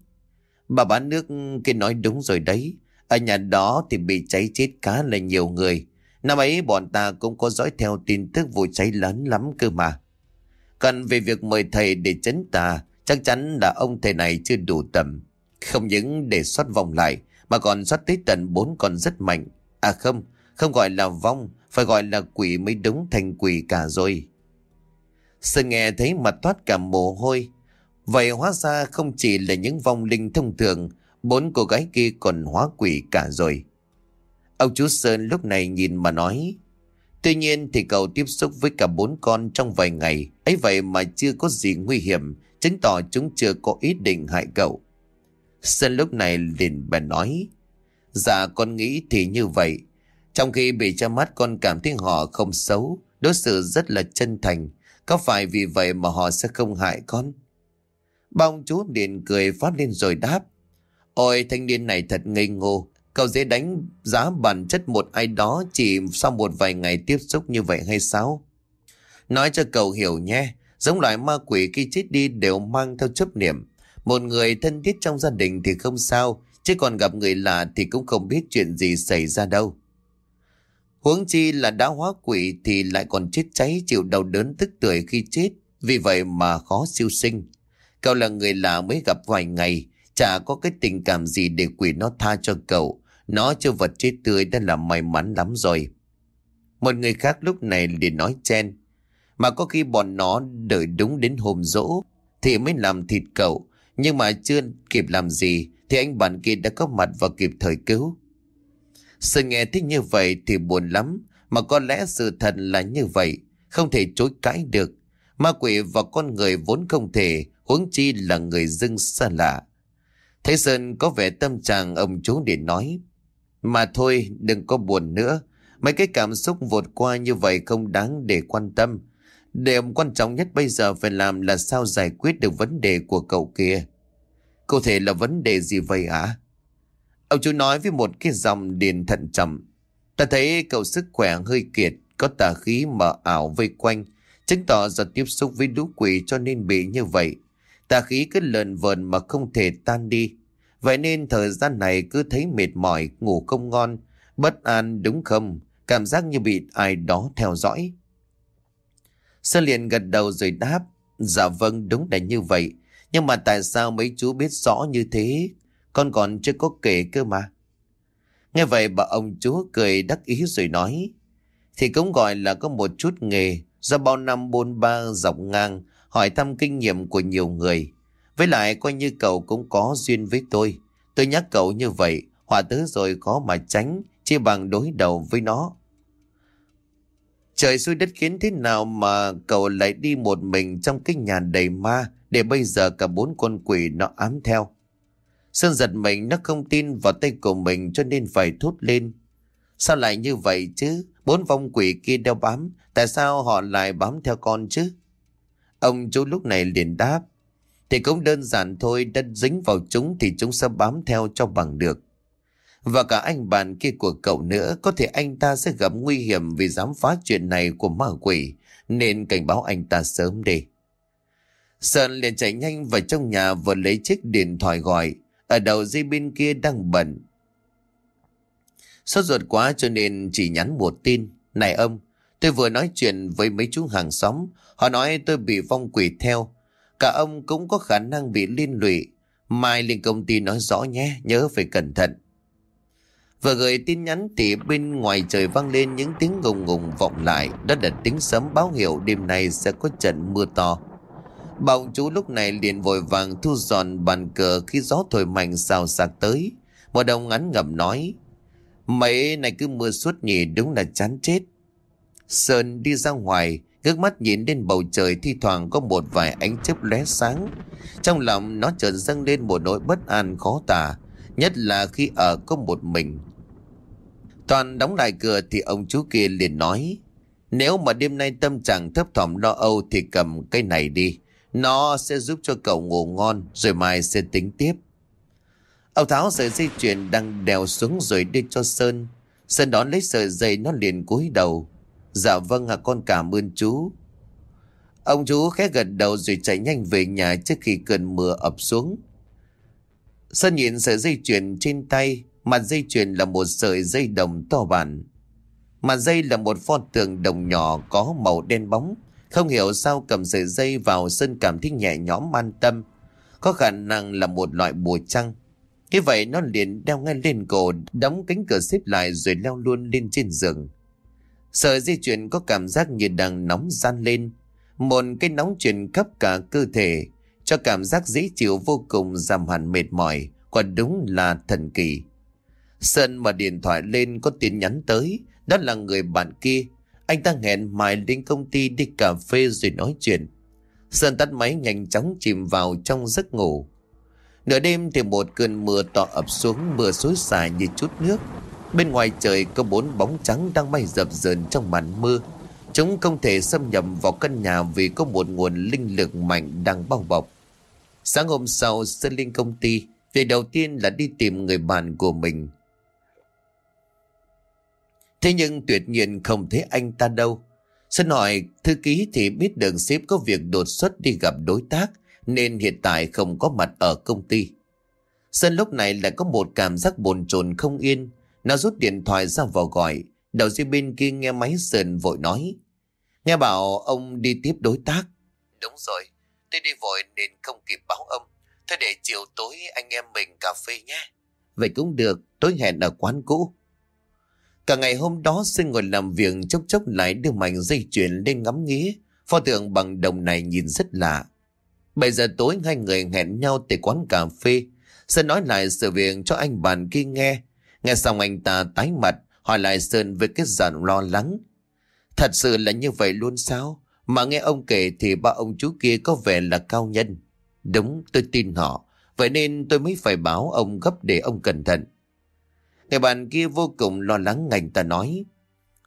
Bà bán nước kia nói đúng rồi đấy. Ở nhà đó thì bị cháy chết cá là nhiều người. Năm ấy bọn ta cũng có dõi theo tin tức vụ cháy lớn lắm cơ mà. cần về việc mời thầy để chấn tà, chắc chắn là ông thầy này chưa đủ tầm. Không những để xót vòng lại, mà còn xót tới tận bốn còn rất mạnh. À không, không gọi là vong, phải gọi là quỷ mới đúng thành quỷ cả rồi. Sơn nghe thấy mặt toát cả mồ hôi. Vậy hóa ra không chỉ là những vong linh thông thường, bốn cô gái kia còn hóa quỷ cả rồi. Ông chú Sơn lúc này nhìn mà nói. Tuy nhiên thì cậu tiếp xúc với cả bốn con trong vài ngày, ấy vậy mà chưa có gì nguy hiểm, chứng tỏ chúng chưa có ý định hại cậu. Sơn lúc này liền bèn nói. Dạ con nghĩ thì như vậy. Trong khi bị cha mắt con cảm thấy họ không xấu, đối xử rất là chân thành, có phải vì vậy mà họ sẽ không hại con? Bong chú liền cười phát lên rồi đáp. Ôi, thanh niên này thật ngây ngô. Cậu dễ đánh giá bản chất một ai đó chỉ sau một vài ngày tiếp xúc như vậy hay sao? Nói cho cậu hiểu nhé. Giống loại ma quỷ khi chết đi đều mang theo chấp niệm. Một người thân thiết trong gia đình thì không sao. Chứ còn gặp người lạ thì cũng không biết chuyện gì xảy ra đâu. Huống chi là đã hóa quỷ thì lại còn chết cháy, chịu đau đớn tức tuổi khi chết. Vì vậy mà khó siêu sinh. Cậu là người lạ mới gặp vài ngày. Chả có cái tình cảm gì để quỷ nó tha cho cậu. Nó cho vật chết tươi đã là may mắn lắm rồi. Một người khác lúc này liền nói chen. Mà có khi bọn nó đợi đúng đến hôm rỗ thì mới làm thịt cậu. Nhưng mà chưa kịp làm gì thì anh bạn kia đã có mặt và kịp thời cứu. Sự nghe thích như vậy thì buồn lắm. Mà có lẽ sự thật là như vậy. Không thể chối cãi được. Ma quỷ và con người vốn không thể. Huống chi là người dưng xa lạ. Thế Sơn có vẻ tâm trạng ông chú để nói. Mà thôi đừng có buồn nữa. Mấy cái cảm xúc vượt qua như vậy không đáng để quan tâm. Điều quan trọng nhất bây giờ phải làm là sao giải quyết được vấn đề của cậu kia. Cụ thể là vấn đề gì vậy hả? Ông chú nói với một cái dòng điền thận trầm. Ta thấy cậu sức khỏe hơi kiệt, có tà khí mờ ảo vây quanh, chứng tỏ do tiếp xúc với lũ quỷ cho nên bị như vậy. Tà khí cứ lợn vờn mà không thể tan đi. Vậy nên thời gian này cứ thấy mệt mỏi, ngủ không ngon, bất an đúng không? Cảm giác như bị ai đó theo dõi. Sơn liền gật đầu rồi đáp. Dạ vâng đúng là như vậy. Nhưng mà tại sao mấy chú biết rõ như thế? Con còn chưa có kể cơ mà. Nghe vậy bà ông chú cười đắc ý rồi nói. Thì cũng gọi là có một chút nghề. Do bao năm bôn ba dọc ngang. Hỏi thăm kinh nghiệm của nhiều người. Với lại coi như cậu cũng có duyên với tôi. Tôi nhắc cậu như vậy. Họa tới rồi có mà tránh. Chỉ bằng đối đầu với nó. Trời xui đất khiến thế nào mà cậu lại đi một mình trong cái nhà đầy ma để bây giờ cả bốn con quỷ nó ám theo. Sơn giật mình nó không tin vào tay của mình cho nên phải thốt lên. Sao lại như vậy chứ? Bốn vong quỷ kia đeo bám, tại sao họ lại bám theo con chứ? Ông chú lúc này liền đáp. Thì cũng đơn giản thôi, đất dính vào chúng thì chúng sẽ bám theo cho bằng được. Và cả anh bạn kia của cậu nữa Có thể anh ta sẽ gặp nguy hiểm Vì dám phá chuyện này của ma quỷ Nên cảnh báo anh ta sớm đi Sơn liền chạy nhanh vào trong nhà Vừa lấy chiếc điện thoại gọi Ở đầu dây bên kia đang bận Sốt ruột quá cho nên chỉ nhắn một tin Này ông Tôi vừa nói chuyện với mấy chú hàng xóm Họ nói tôi bị vong quỷ theo Cả ông cũng có khả năng bị liên lụy Mai lên công ty nói rõ nhé Nhớ phải cẩn thận Vừa gửi tin nhắn thì bên ngoài trời vang lên những tiếng ngùng ngùng vọng lại. Đó là tiếng sấm báo hiệu đêm nay sẽ có trận mưa to. Bà ông chú lúc này liền vội vàng thu dọn bàn cờ khi gió thổi mạnh xào sạc tới. Một đồng ngắn ngầm nói. Mấy này cứ mưa suốt nhỉ đúng là chán chết. Sơn đi ra ngoài, ngước mắt nhìn lên bầu trời thi thoảng có một vài ánh chớp lóe sáng. Trong lòng nó chợt dâng lên một nỗi bất an khó tả, nhất là khi ở có một mình. Toàn đóng lại cửa thì ông chú kia liền nói Nếu mà đêm nay tâm trạng thấp thỏm lo âu thì cầm cái này đi Nó sẽ giúp cho cậu ngủ ngon rồi mai sẽ tính tiếp Ông tháo sợi dây chuyền đang đèo xuống rồi đưa cho Sơn Sơn đón lấy sợi dây nó liền cúi đầu Dạ vâng ạ con cảm ơn chú Ông chú khẽ gật đầu rồi chạy nhanh về nhà trước khi cơn mưa ập xuống Sơn nhìn sợi dây chuyền trên tay Mặt dây chuyền là một sợi dây đồng to bản. Mặt dây là một pho tượng đồng nhỏ có màu đen bóng. Không hiểu sao cầm sợi dây vào Sơn cảm thấy nhẹ nhõm an tâm. Có khả năng là một loại bùa trăng. Như vậy nó liền đeo ngay lên cổ, đóng cánh cửa xếp lại rồi leo luôn lên trên giường. Sợi dây chuyền có cảm giác như đang nóng gian lên. Một cái nóng truyền khắp cả cơ thể, cho cảm giác dễ chịu vô cùng giảm hẳn mệt mỏi, quả đúng là thần kỳ. Sơn mở điện thoại lên có tin nhắn tới. Đó là người bạn kia. Anh ta hẹn mai đến công ty đi cà phê rồi nói chuyện. Sơn tắt máy nhanh chóng chìm vào trong giấc ngủ. Nửa đêm thì một cơn mưa to ập xuống mưa xối xả như chút nước. Bên ngoài trời có bốn bóng trắng đang bay dập dờn trong màn mưa. Chúng không thể xâm nhập vào căn nhà vì có một nguồn linh lực mạnh đang bao bọc. Sáng hôm sau, Sơn lên công ty. Việc đầu tiên là đi tìm người bạn của mình. Thế nhưng tuyệt nhiên không thấy anh ta đâu. Sơn hỏi thư ký thì biết đường xếp có việc đột xuất đi gặp đối tác nên hiện tại không có mặt ở công ty. Sơn lúc này lại có một cảm giác bồn chồn không yên. Nó rút điện thoại ra vào gọi Đầu dây bên kia nghe máy Sơn vội nói. Nghe bảo ông đi tiếp đối tác. Đúng rồi, tôi đi vội nên không kịp báo ông. Thôi để chiều tối anh em mình cà phê nhé. Vậy cũng được, tối hẹn ở quán cũ. Cả ngày hôm đó Sơn ngồi làm việc chốc chốc lại đưa mảnh dây chuyền lên ngắm nghía. Pho tượng bằng đồng này nhìn rất lạ. Bây giờ tối hai người hẹn nhau tới quán cà phê. Sơn nói lại sự việc cho anh bạn kia nghe. Nghe xong anh ta tái mặt, hỏi lại Sơn với cái giọng lo lắng. Thật sự là như vậy luôn sao? Mà nghe ông kể thì ba ông chú kia có vẻ là cao nhân. Đúng, tôi tin họ. Vậy nên tôi mới phải báo ông gấp để ông cẩn thận. Người bạn kia vô cùng lo lắng ngành ta nói.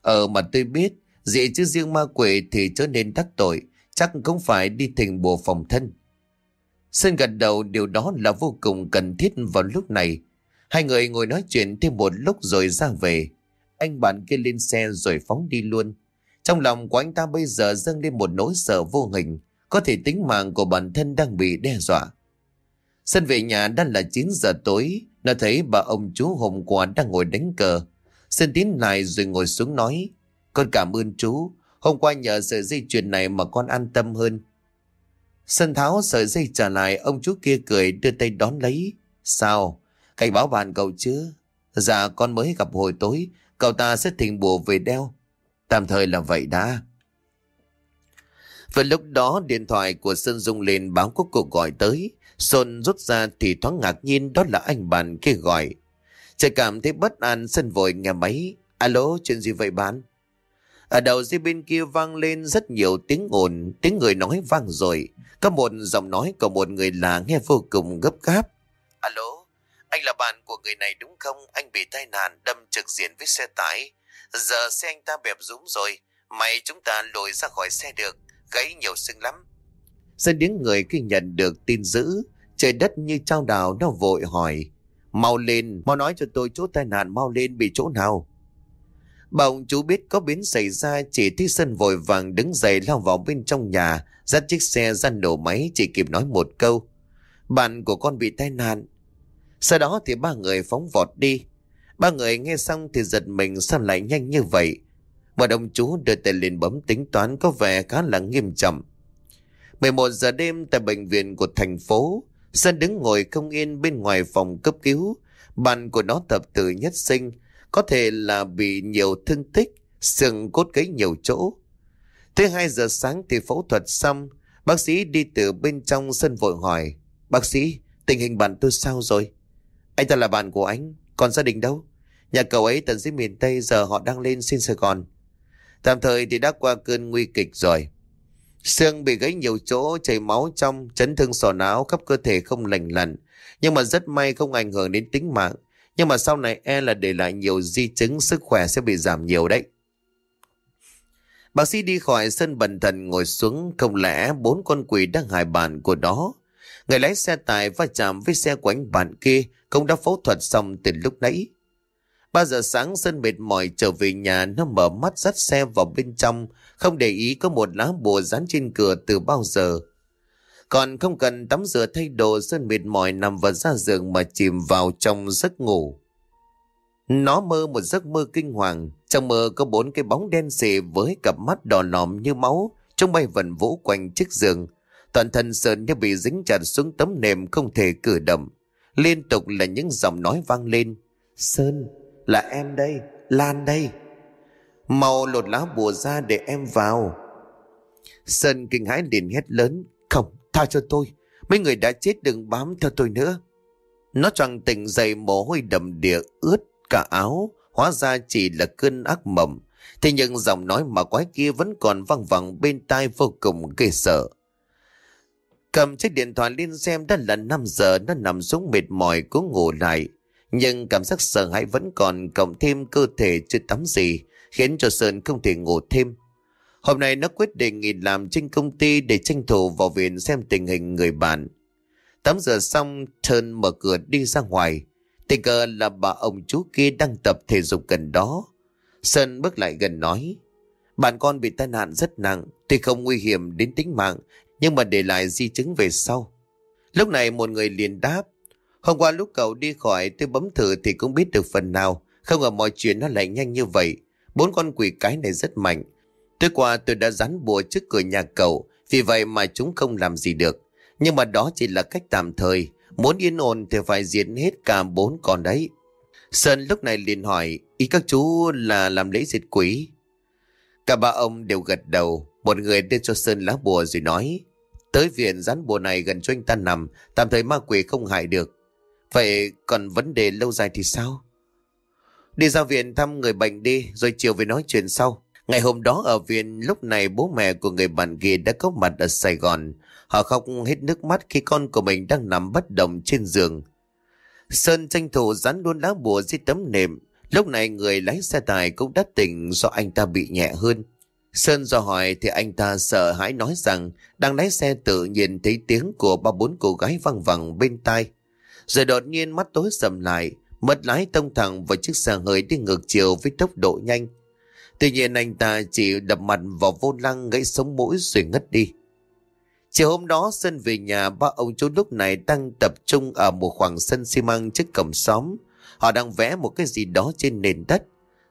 Ờ mà tôi biết, dị chứ riêng ma quỷ thì trở nên đắc tội, chắc cũng phải đi thỉnh bùa phòng thân. Sơn gật đầu điều đó là vô cùng cần thiết vào lúc này. Hai người ngồi nói chuyện thêm một lúc rồi ra về. Anh bạn kia lên xe rồi phóng đi luôn. Trong lòng của anh ta bây giờ dâng lên một nỗi sợ vô hình, có thể tính mạng của bản thân đang bị đe dọa. Sân về nhà đã là 9 giờ tối, nó thấy bà ông chú hôm qua đang ngồi đánh cờ. Sơn tiến lại rồi ngồi xuống nói, con cảm ơn chú, hôm qua nhờ sợi dây chuyền này mà con an tâm hơn. Sơn tháo sợi dây trả lại, ông chú kia cười đưa tay đón lấy. Sao? Cảnh báo bạn cậu chứ? Dạ con mới gặp hồi tối, cậu ta sẽ thỉnh bùa về đeo. Tạm thời là vậy đã. Và lúc đó điện thoại của Sơn Dung lên báo có cuộc gọi tới. Sơn rút ra thì thoáng ngạc nhiên đó là anh bạn kia gọi. Trời cảm thấy bất an Sơn vội nghe máy. Alo, chuyện gì vậy bạn? Ở đầu dây bên kia vang lên rất nhiều tiếng ồn, tiếng người nói vang rồi. Có một giọng nói của một người là nghe vô cùng gấp gáp. Alo, anh là bạn của người này đúng không? Anh bị tai nạn đâm trực diện với xe tải. Giờ xe anh ta bẹp rúm rồi. May chúng ta lùi ra khỏi xe được. Gãy nhiều xương lắm. Dân tiếng người khi nhận được tin dữ. Trời đất như trao đảo nó vội hỏi. Mau lên, mau nói cho tôi chỗ tai nạn mau lên bị chỗ nào. Bà ông chú biết có biến xảy ra chỉ thấy sân vội vàng đứng dậy lao vào bên trong nhà, dắt chiếc xe ra nổ máy chỉ kịp nói một câu. Bạn của con bị tai nạn. Sau đó thì ba người phóng vọt đi. Ba người nghe xong thì giật mình sao lại nhanh như vậy. Một đồng chú đưa tay lên bấm tính toán có vẻ khá là nghiêm trọng. 11 giờ đêm tại bệnh viện của thành phố, Sơn đứng ngồi không yên bên ngoài phòng cấp cứu. Bạn của nó tập từ nhất sinh, có thể là bị nhiều thương tích, xương cốt gãy nhiều chỗ. Tới 2 giờ sáng thì phẫu thuật xong, bác sĩ đi từ bên trong sân vội hỏi. Bác sĩ, tình hình bạn tôi sao rồi? Anh ta là bạn của anh, còn gia đình đâu? Nhà cậu ấy tận dưới miền Tây giờ họ đang lên xin Sài Gòn. Tạm thời thì đã qua cơn nguy kịch rồi. Sương bị gãy nhiều chỗ, chảy máu trong, chấn thương sò não, khắp cơ thể không lành lặn. Nhưng mà rất may không ảnh hưởng đến tính mạng. Nhưng mà sau này e là để lại nhiều di chứng, sức khỏe sẽ bị giảm nhiều đấy. Bác sĩ đi khỏi sân bần thần ngồi xuống, không lẽ bốn con quỷ đang hại bạn của đó? Người lái xe tải va chạm với xe của anh bạn kia cũng đã phẫu thuật xong từ lúc nãy. 3 giờ sáng Sơn mệt mỏi trở về nhà, nó mở mắt dắt xe vào bên trong, không để ý có một lá bùa dán trên cửa từ bao giờ. Còn không cần tắm rửa thay đồ Sơn mệt mỏi nằm vào ra giường mà chìm vào trong giấc ngủ. Nó mơ một giấc mơ kinh hoàng. Trong mơ có bốn cái bóng đen xì với cặp mắt đỏ nòm như máu trong bay vần vũ quanh chiếc giường. Toàn thân Sơn như bị dính chặt xuống tấm nệm không thể cử động. Liên tục là những giọng nói vang lên. Sơn, là em đây, Lan đây. Mau lột lá bùa ra để em vào. Sơn kinh hãi liền hét lớn. Không, tha cho tôi. Mấy người đã chết đừng bám theo tôi nữa. Nó choàng tỉnh dậy mồ hôi đầm đìa ướt cả áo. Hóa ra chỉ là cơn ác mộng. Thế nhưng giọng nói mà quái kia vẫn còn văng vẳng bên tai vô cùng ghê sợ. Cầm chiếc điện thoại lên xem đã là 5 giờ nó nằm xuống mệt mỏi cố ngủ lại. Nhưng cảm giác sợ hãi vẫn còn cộng thêm cơ thể chưa tắm gì khiến cho Sơn không thể ngủ thêm. Hôm nay nó quyết định nghỉ làm trên công ty để tranh thủ vào viện xem tình hình người bạn. Tắm giờ xong, Trơn mở cửa đi ra ngoài. Tình cờ là bà ông chú kia đang tập thể dục gần đó. Sơn bước lại gần nói, bạn con bị tai nạn rất nặng, tuy không nguy hiểm đến tính mạng, nhưng mà để lại di chứng về sau. Lúc này một người liền đáp, hôm qua lúc cậu đi khỏi tôi bấm thử thì cũng biết được phần nào, không ngờ mọi chuyện nó lại nhanh như vậy. Bốn con quỷ cái này rất mạnh. Tối qua tôi đã dán bùa trước cửa nhà cậu, vì vậy mà chúng không làm gì được. Nhưng mà đó chỉ là cách tạm thời. Muốn yên ổn thì phải diệt hết cả bốn con đấy. Sơn lúc này liền hỏi, ý các chú là làm lễ diệt quỷ. Cả ba ông đều gật đầu, một người đưa cho Sơn lá bùa rồi nói, tới viện rắn bùa này gần cho anh ta nằm, tạm thời ma quỷ không hại được. Vậy còn vấn đề lâu dài thì sao? Đi ra viện thăm người bệnh đi, rồi chiều về nói chuyện sau. Ngày hôm đó ở viện, lúc này bố mẹ của người bạn kia đã có mặt ở Sài Gòn. Họ khóc hết nước mắt khi con của mình đang nằm bất động trên giường. Sơn tranh thủ dán luôn lá bùa dưới tấm nệm. Lúc này người lái xe tải cũng đã tỉnh do anh ta bị nhẹ hơn. Sơn do hỏi thì anh ta sợ hãi nói rằng đang lái xe tự nhìn thấy tiếng của ba bốn cô gái văng vẳng bên tai. Rồi đột nhiên mắt tối sầm lại, mất lái tông thẳng vào chiếc xe hơi đi ngược chiều với tốc độ nhanh. Tuy nhiên anh ta chỉ đập mặt vào vô lăng gãy sống mũi rồi ngất đi. Chiều hôm đó Sơn về nhà ba ông chú lúc này đang tập trung ở một khoảng sân xi măng trước cổng xóm. Họ đang vẽ một cái gì đó trên nền đất.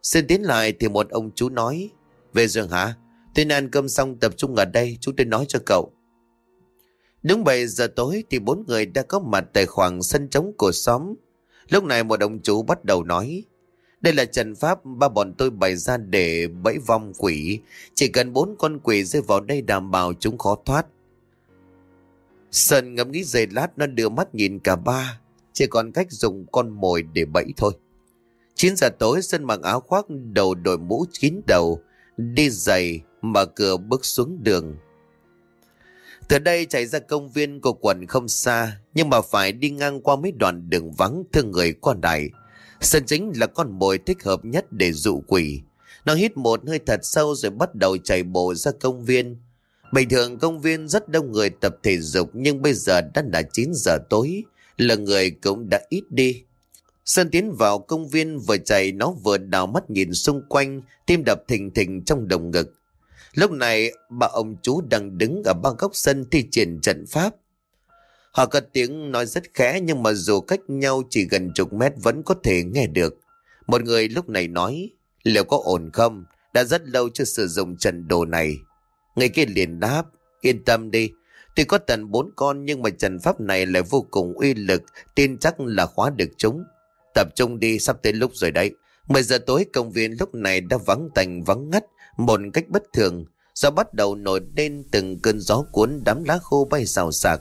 Sơn tiến lại thì một ông chú nói về giường hả? Tên ăn cơm xong tập trung ở đây, chú tôi nói cho cậu. Đúng 7 giờ tối thì bốn người đã có mặt tại khoảng sân trống của xóm. Lúc này một ông chú bắt đầu nói, đây là trận pháp ba bọn tôi bày ra để bẫy vong quỷ. Chỉ cần bốn con quỷ rơi vào đây đảm bảo chúng khó thoát. Sơn ngẫm nghĩ giây lát nó đưa mắt nhìn cả ba. Chỉ còn cách dùng con mồi để bẫy thôi. 9 giờ tối, Sơn mặc áo khoác, đầu đội mũ kín đầu. Đi giày mở cửa bước xuống đường. Từ đây chạy ra công viên của quận không xa. Nhưng mà phải đi ngang qua mấy đoạn đường vắng thương người qua đại. Sân chính là con mồi thích hợp nhất để dụ quỷ. Nó hít một hơi thật sâu rồi bắt đầu chạy bộ ra công viên. Bình thường công viên rất đông người tập thể dục nhưng bây giờ đã là 9 giờ tối, là người cũng đã ít đi. Sơn tiến vào công viên vừa chạy nó vừa đào mắt nhìn xung quanh, tim đập thình thình trong đồng ngực. Lúc này, bà ông chú đang đứng ở ba góc sân thi triển trận pháp. Họ có tiếng nói rất khẽ nhưng mà dù cách nhau chỉ gần chục mét vẫn có thể nghe được. Một người lúc này nói, liệu có ổn không? Đã rất lâu chưa sử dụng trận đồ này. Người kia liền đáp, yên tâm đi. Tuy có tận bốn con nhưng mà trận pháp này lại vô cùng uy lực, tin chắc là khóa được chúng. Tập trung đi sắp tới lúc rồi đấy. 10 giờ tối, công viên lúc này đã vắng tành, vắng ngắt, một cách bất thường. Gió bắt đầu nổi lên từng cơn gió cuốn đám lá khô bay xào xạc.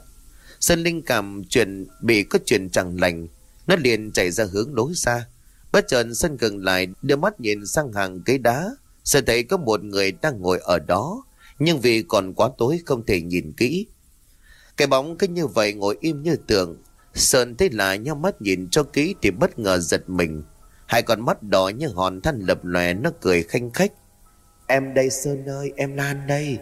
Sơn linh cảm chuyện bị có chuyện chẳng lành. Nó liền chạy ra hướng lối xa. Bất chợt Sơn gần lại, đưa mắt nhìn sang hàng cây đá. Sơn thấy có một người đang ngồi ở đó. Nhưng vì còn quá tối không thể nhìn kỹ. Cái bóng cứ như vậy ngồi im như tượng. Sơn thấy là nhau mắt nhìn cho kỹ thì bất ngờ giật mình. Hai con mắt đỏ như hòn than lập lòe nó cười khanh khách. Em đây Sơn ơi, em Lan đây.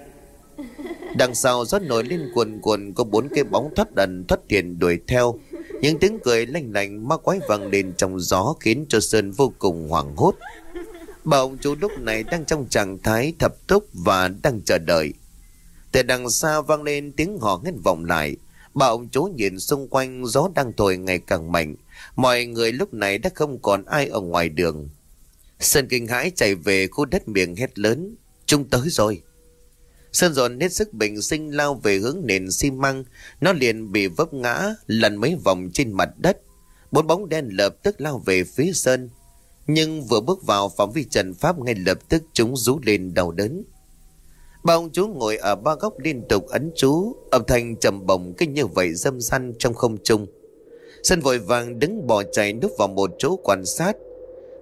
Đằng sau gió nổi lên cuồn cuồn có bốn cái bóng thoát ẩn thoát tiền đuổi theo. Những tiếng cười lanh lành ma quái vang lên trong gió khiến cho Sơn vô cùng hoảng hốt. Bà ông chú lúc này đang trong trạng thái thập túc và đang chờ đợi. Từ đằng xa vang lên tiếng hò hét vọng lại. Bà ông chú nhìn xung quanh gió đang thổi ngày càng mạnh. Mọi người lúc này đã không còn ai ở ngoài đường. Sơn kinh hãi chạy về khu đất miệng hét lớn. Chúng tới rồi. Sơn dồn hết sức bình sinh lao về hướng nền xi măng. Nó liền bị vấp ngã, lần mấy vòng trên mặt đất. Bốn bóng đen lập tức lao về phía Sơn. Nhưng vừa bước vào phạm vi trần pháp ngay lập tức chúng rú lên đau đớn. Ba ông chú ngồi ở ba góc liên tục ấn chú, âm thanh trầm bồng kinh như vậy dâm săn trong không trung. Sân vội vàng đứng bò chạy núp vào một chỗ quan sát.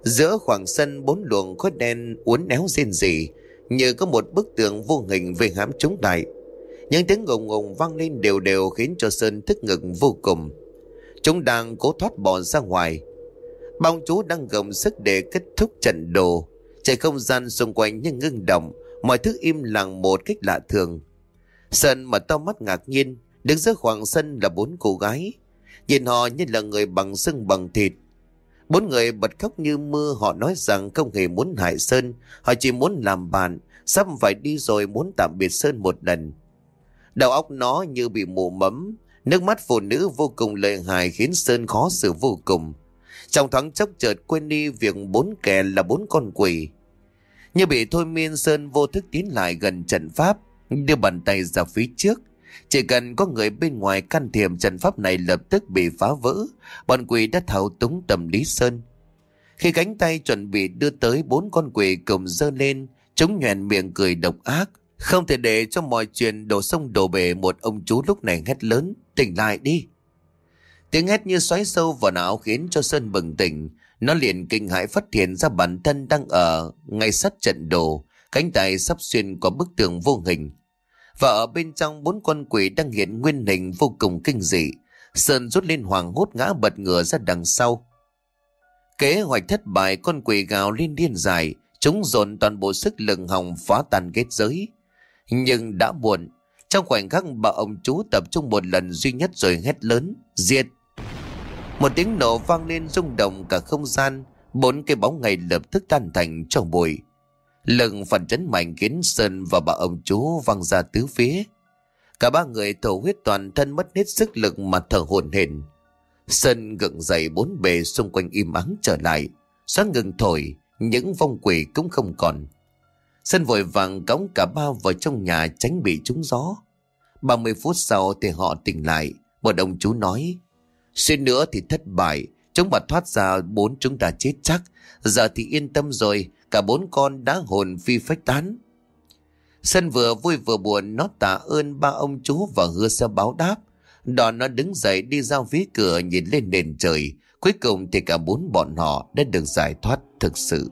Giữa khoảng sân bốn luồng khói đen uốn éo rên rỉ, như có một bức tường vô hình về hãm chúng đại. Những tiếng ngùng ngùng vang lên đều đều khiến cho Sơn thức ngực vô cùng. Chúng đang cố thoát bỏ ra ngoài. Bong chú đang gồng sức để kết thúc trận đồ. Chạy không gian xung quanh như ngưng động, mọi thứ im lặng một cách lạ thường. Sơn mà to mắt ngạc nhiên, đứng giữa khoảng sân là bốn cô gái. Nhìn họ như là người bằng xương bằng thịt, Bốn người bật khóc như mưa họ nói rằng không hề muốn hại Sơn, họ chỉ muốn làm bạn, sắp phải đi rồi muốn tạm biệt Sơn một lần. Đầu óc nó như bị mù mấm, nước mắt phụ nữ vô cùng lợi hại khiến Sơn khó xử vô cùng. Trong thoáng chốc chợt quên đi việc bốn kẻ là bốn con quỷ. Như bị thôi miên Sơn vô thức tiến lại gần trận pháp, đưa bàn tay ra phía trước. Chỉ cần có người bên ngoài can thiệp trận pháp này lập tức bị phá vỡ, bọn quỷ đã thao túng tâm lý Sơn. Khi cánh tay chuẩn bị đưa tới bốn con quỷ cùng dơ lên, chúng nhoèn miệng cười độc ác. Không thể để cho mọi chuyện đổ sông đổ bể một ông chú lúc này hét lớn, tỉnh lại đi. Tiếng hét như xoáy sâu vào não khiến cho Sơn bừng tỉnh. Nó liền kinh hãi phát hiện ra bản thân đang ở ngay sát trận đồ, cánh tay sắp xuyên qua bức tường vô hình. Và ở bên trong bốn con quỷ đang hiện nguyên hình vô cùng kinh dị. Sơn rút lên hoàng hốt ngã bật ngửa ra đằng sau. Kế hoạch thất bại con quỷ gào lên điên dài, chúng dồn toàn bộ sức lực hòng phá tan kết giới. Nhưng đã buồn trong khoảnh khắc bà ông chú tập trung một lần duy nhất rồi hét lớn, diệt. Một tiếng nổ vang lên rung động cả không gian, bốn cái bóng ngày lập tức tan thành trong bụi. lần phản chấn mạnh khiến Sơn và bà ông chú văng ra tứ phía. Cả ba người thổ huyết toàn thân mất hết sức lực mà thở hổn hển. Sơn gượng dậy bốn bề xung quanh im ắng trở lại. Xoát ngừng thổi, những vong quỷ cũng không còn. Sơn vội vàng cõng cả ba vào trong nhà tránh bị trúng gió. 30 phút sau thì họ tỉnh lại. Một ông chú nói, Xuyên nữa thì thất bại, chúng mà thoát ra bốn chúng ta chết chắc. Giờ thì yên tâm rồi, cả bốn con đã hồn phi phách tán. sân vừa vui vừa buồn nó tạ ơn ba ông chú và hứa sẽ báo đáp. Đó nó đứng dậy đi ra phía cửa nhìn lên nền trời. Cuối cùng thì cả bốn bọn họ đã được giải thoát thực sự.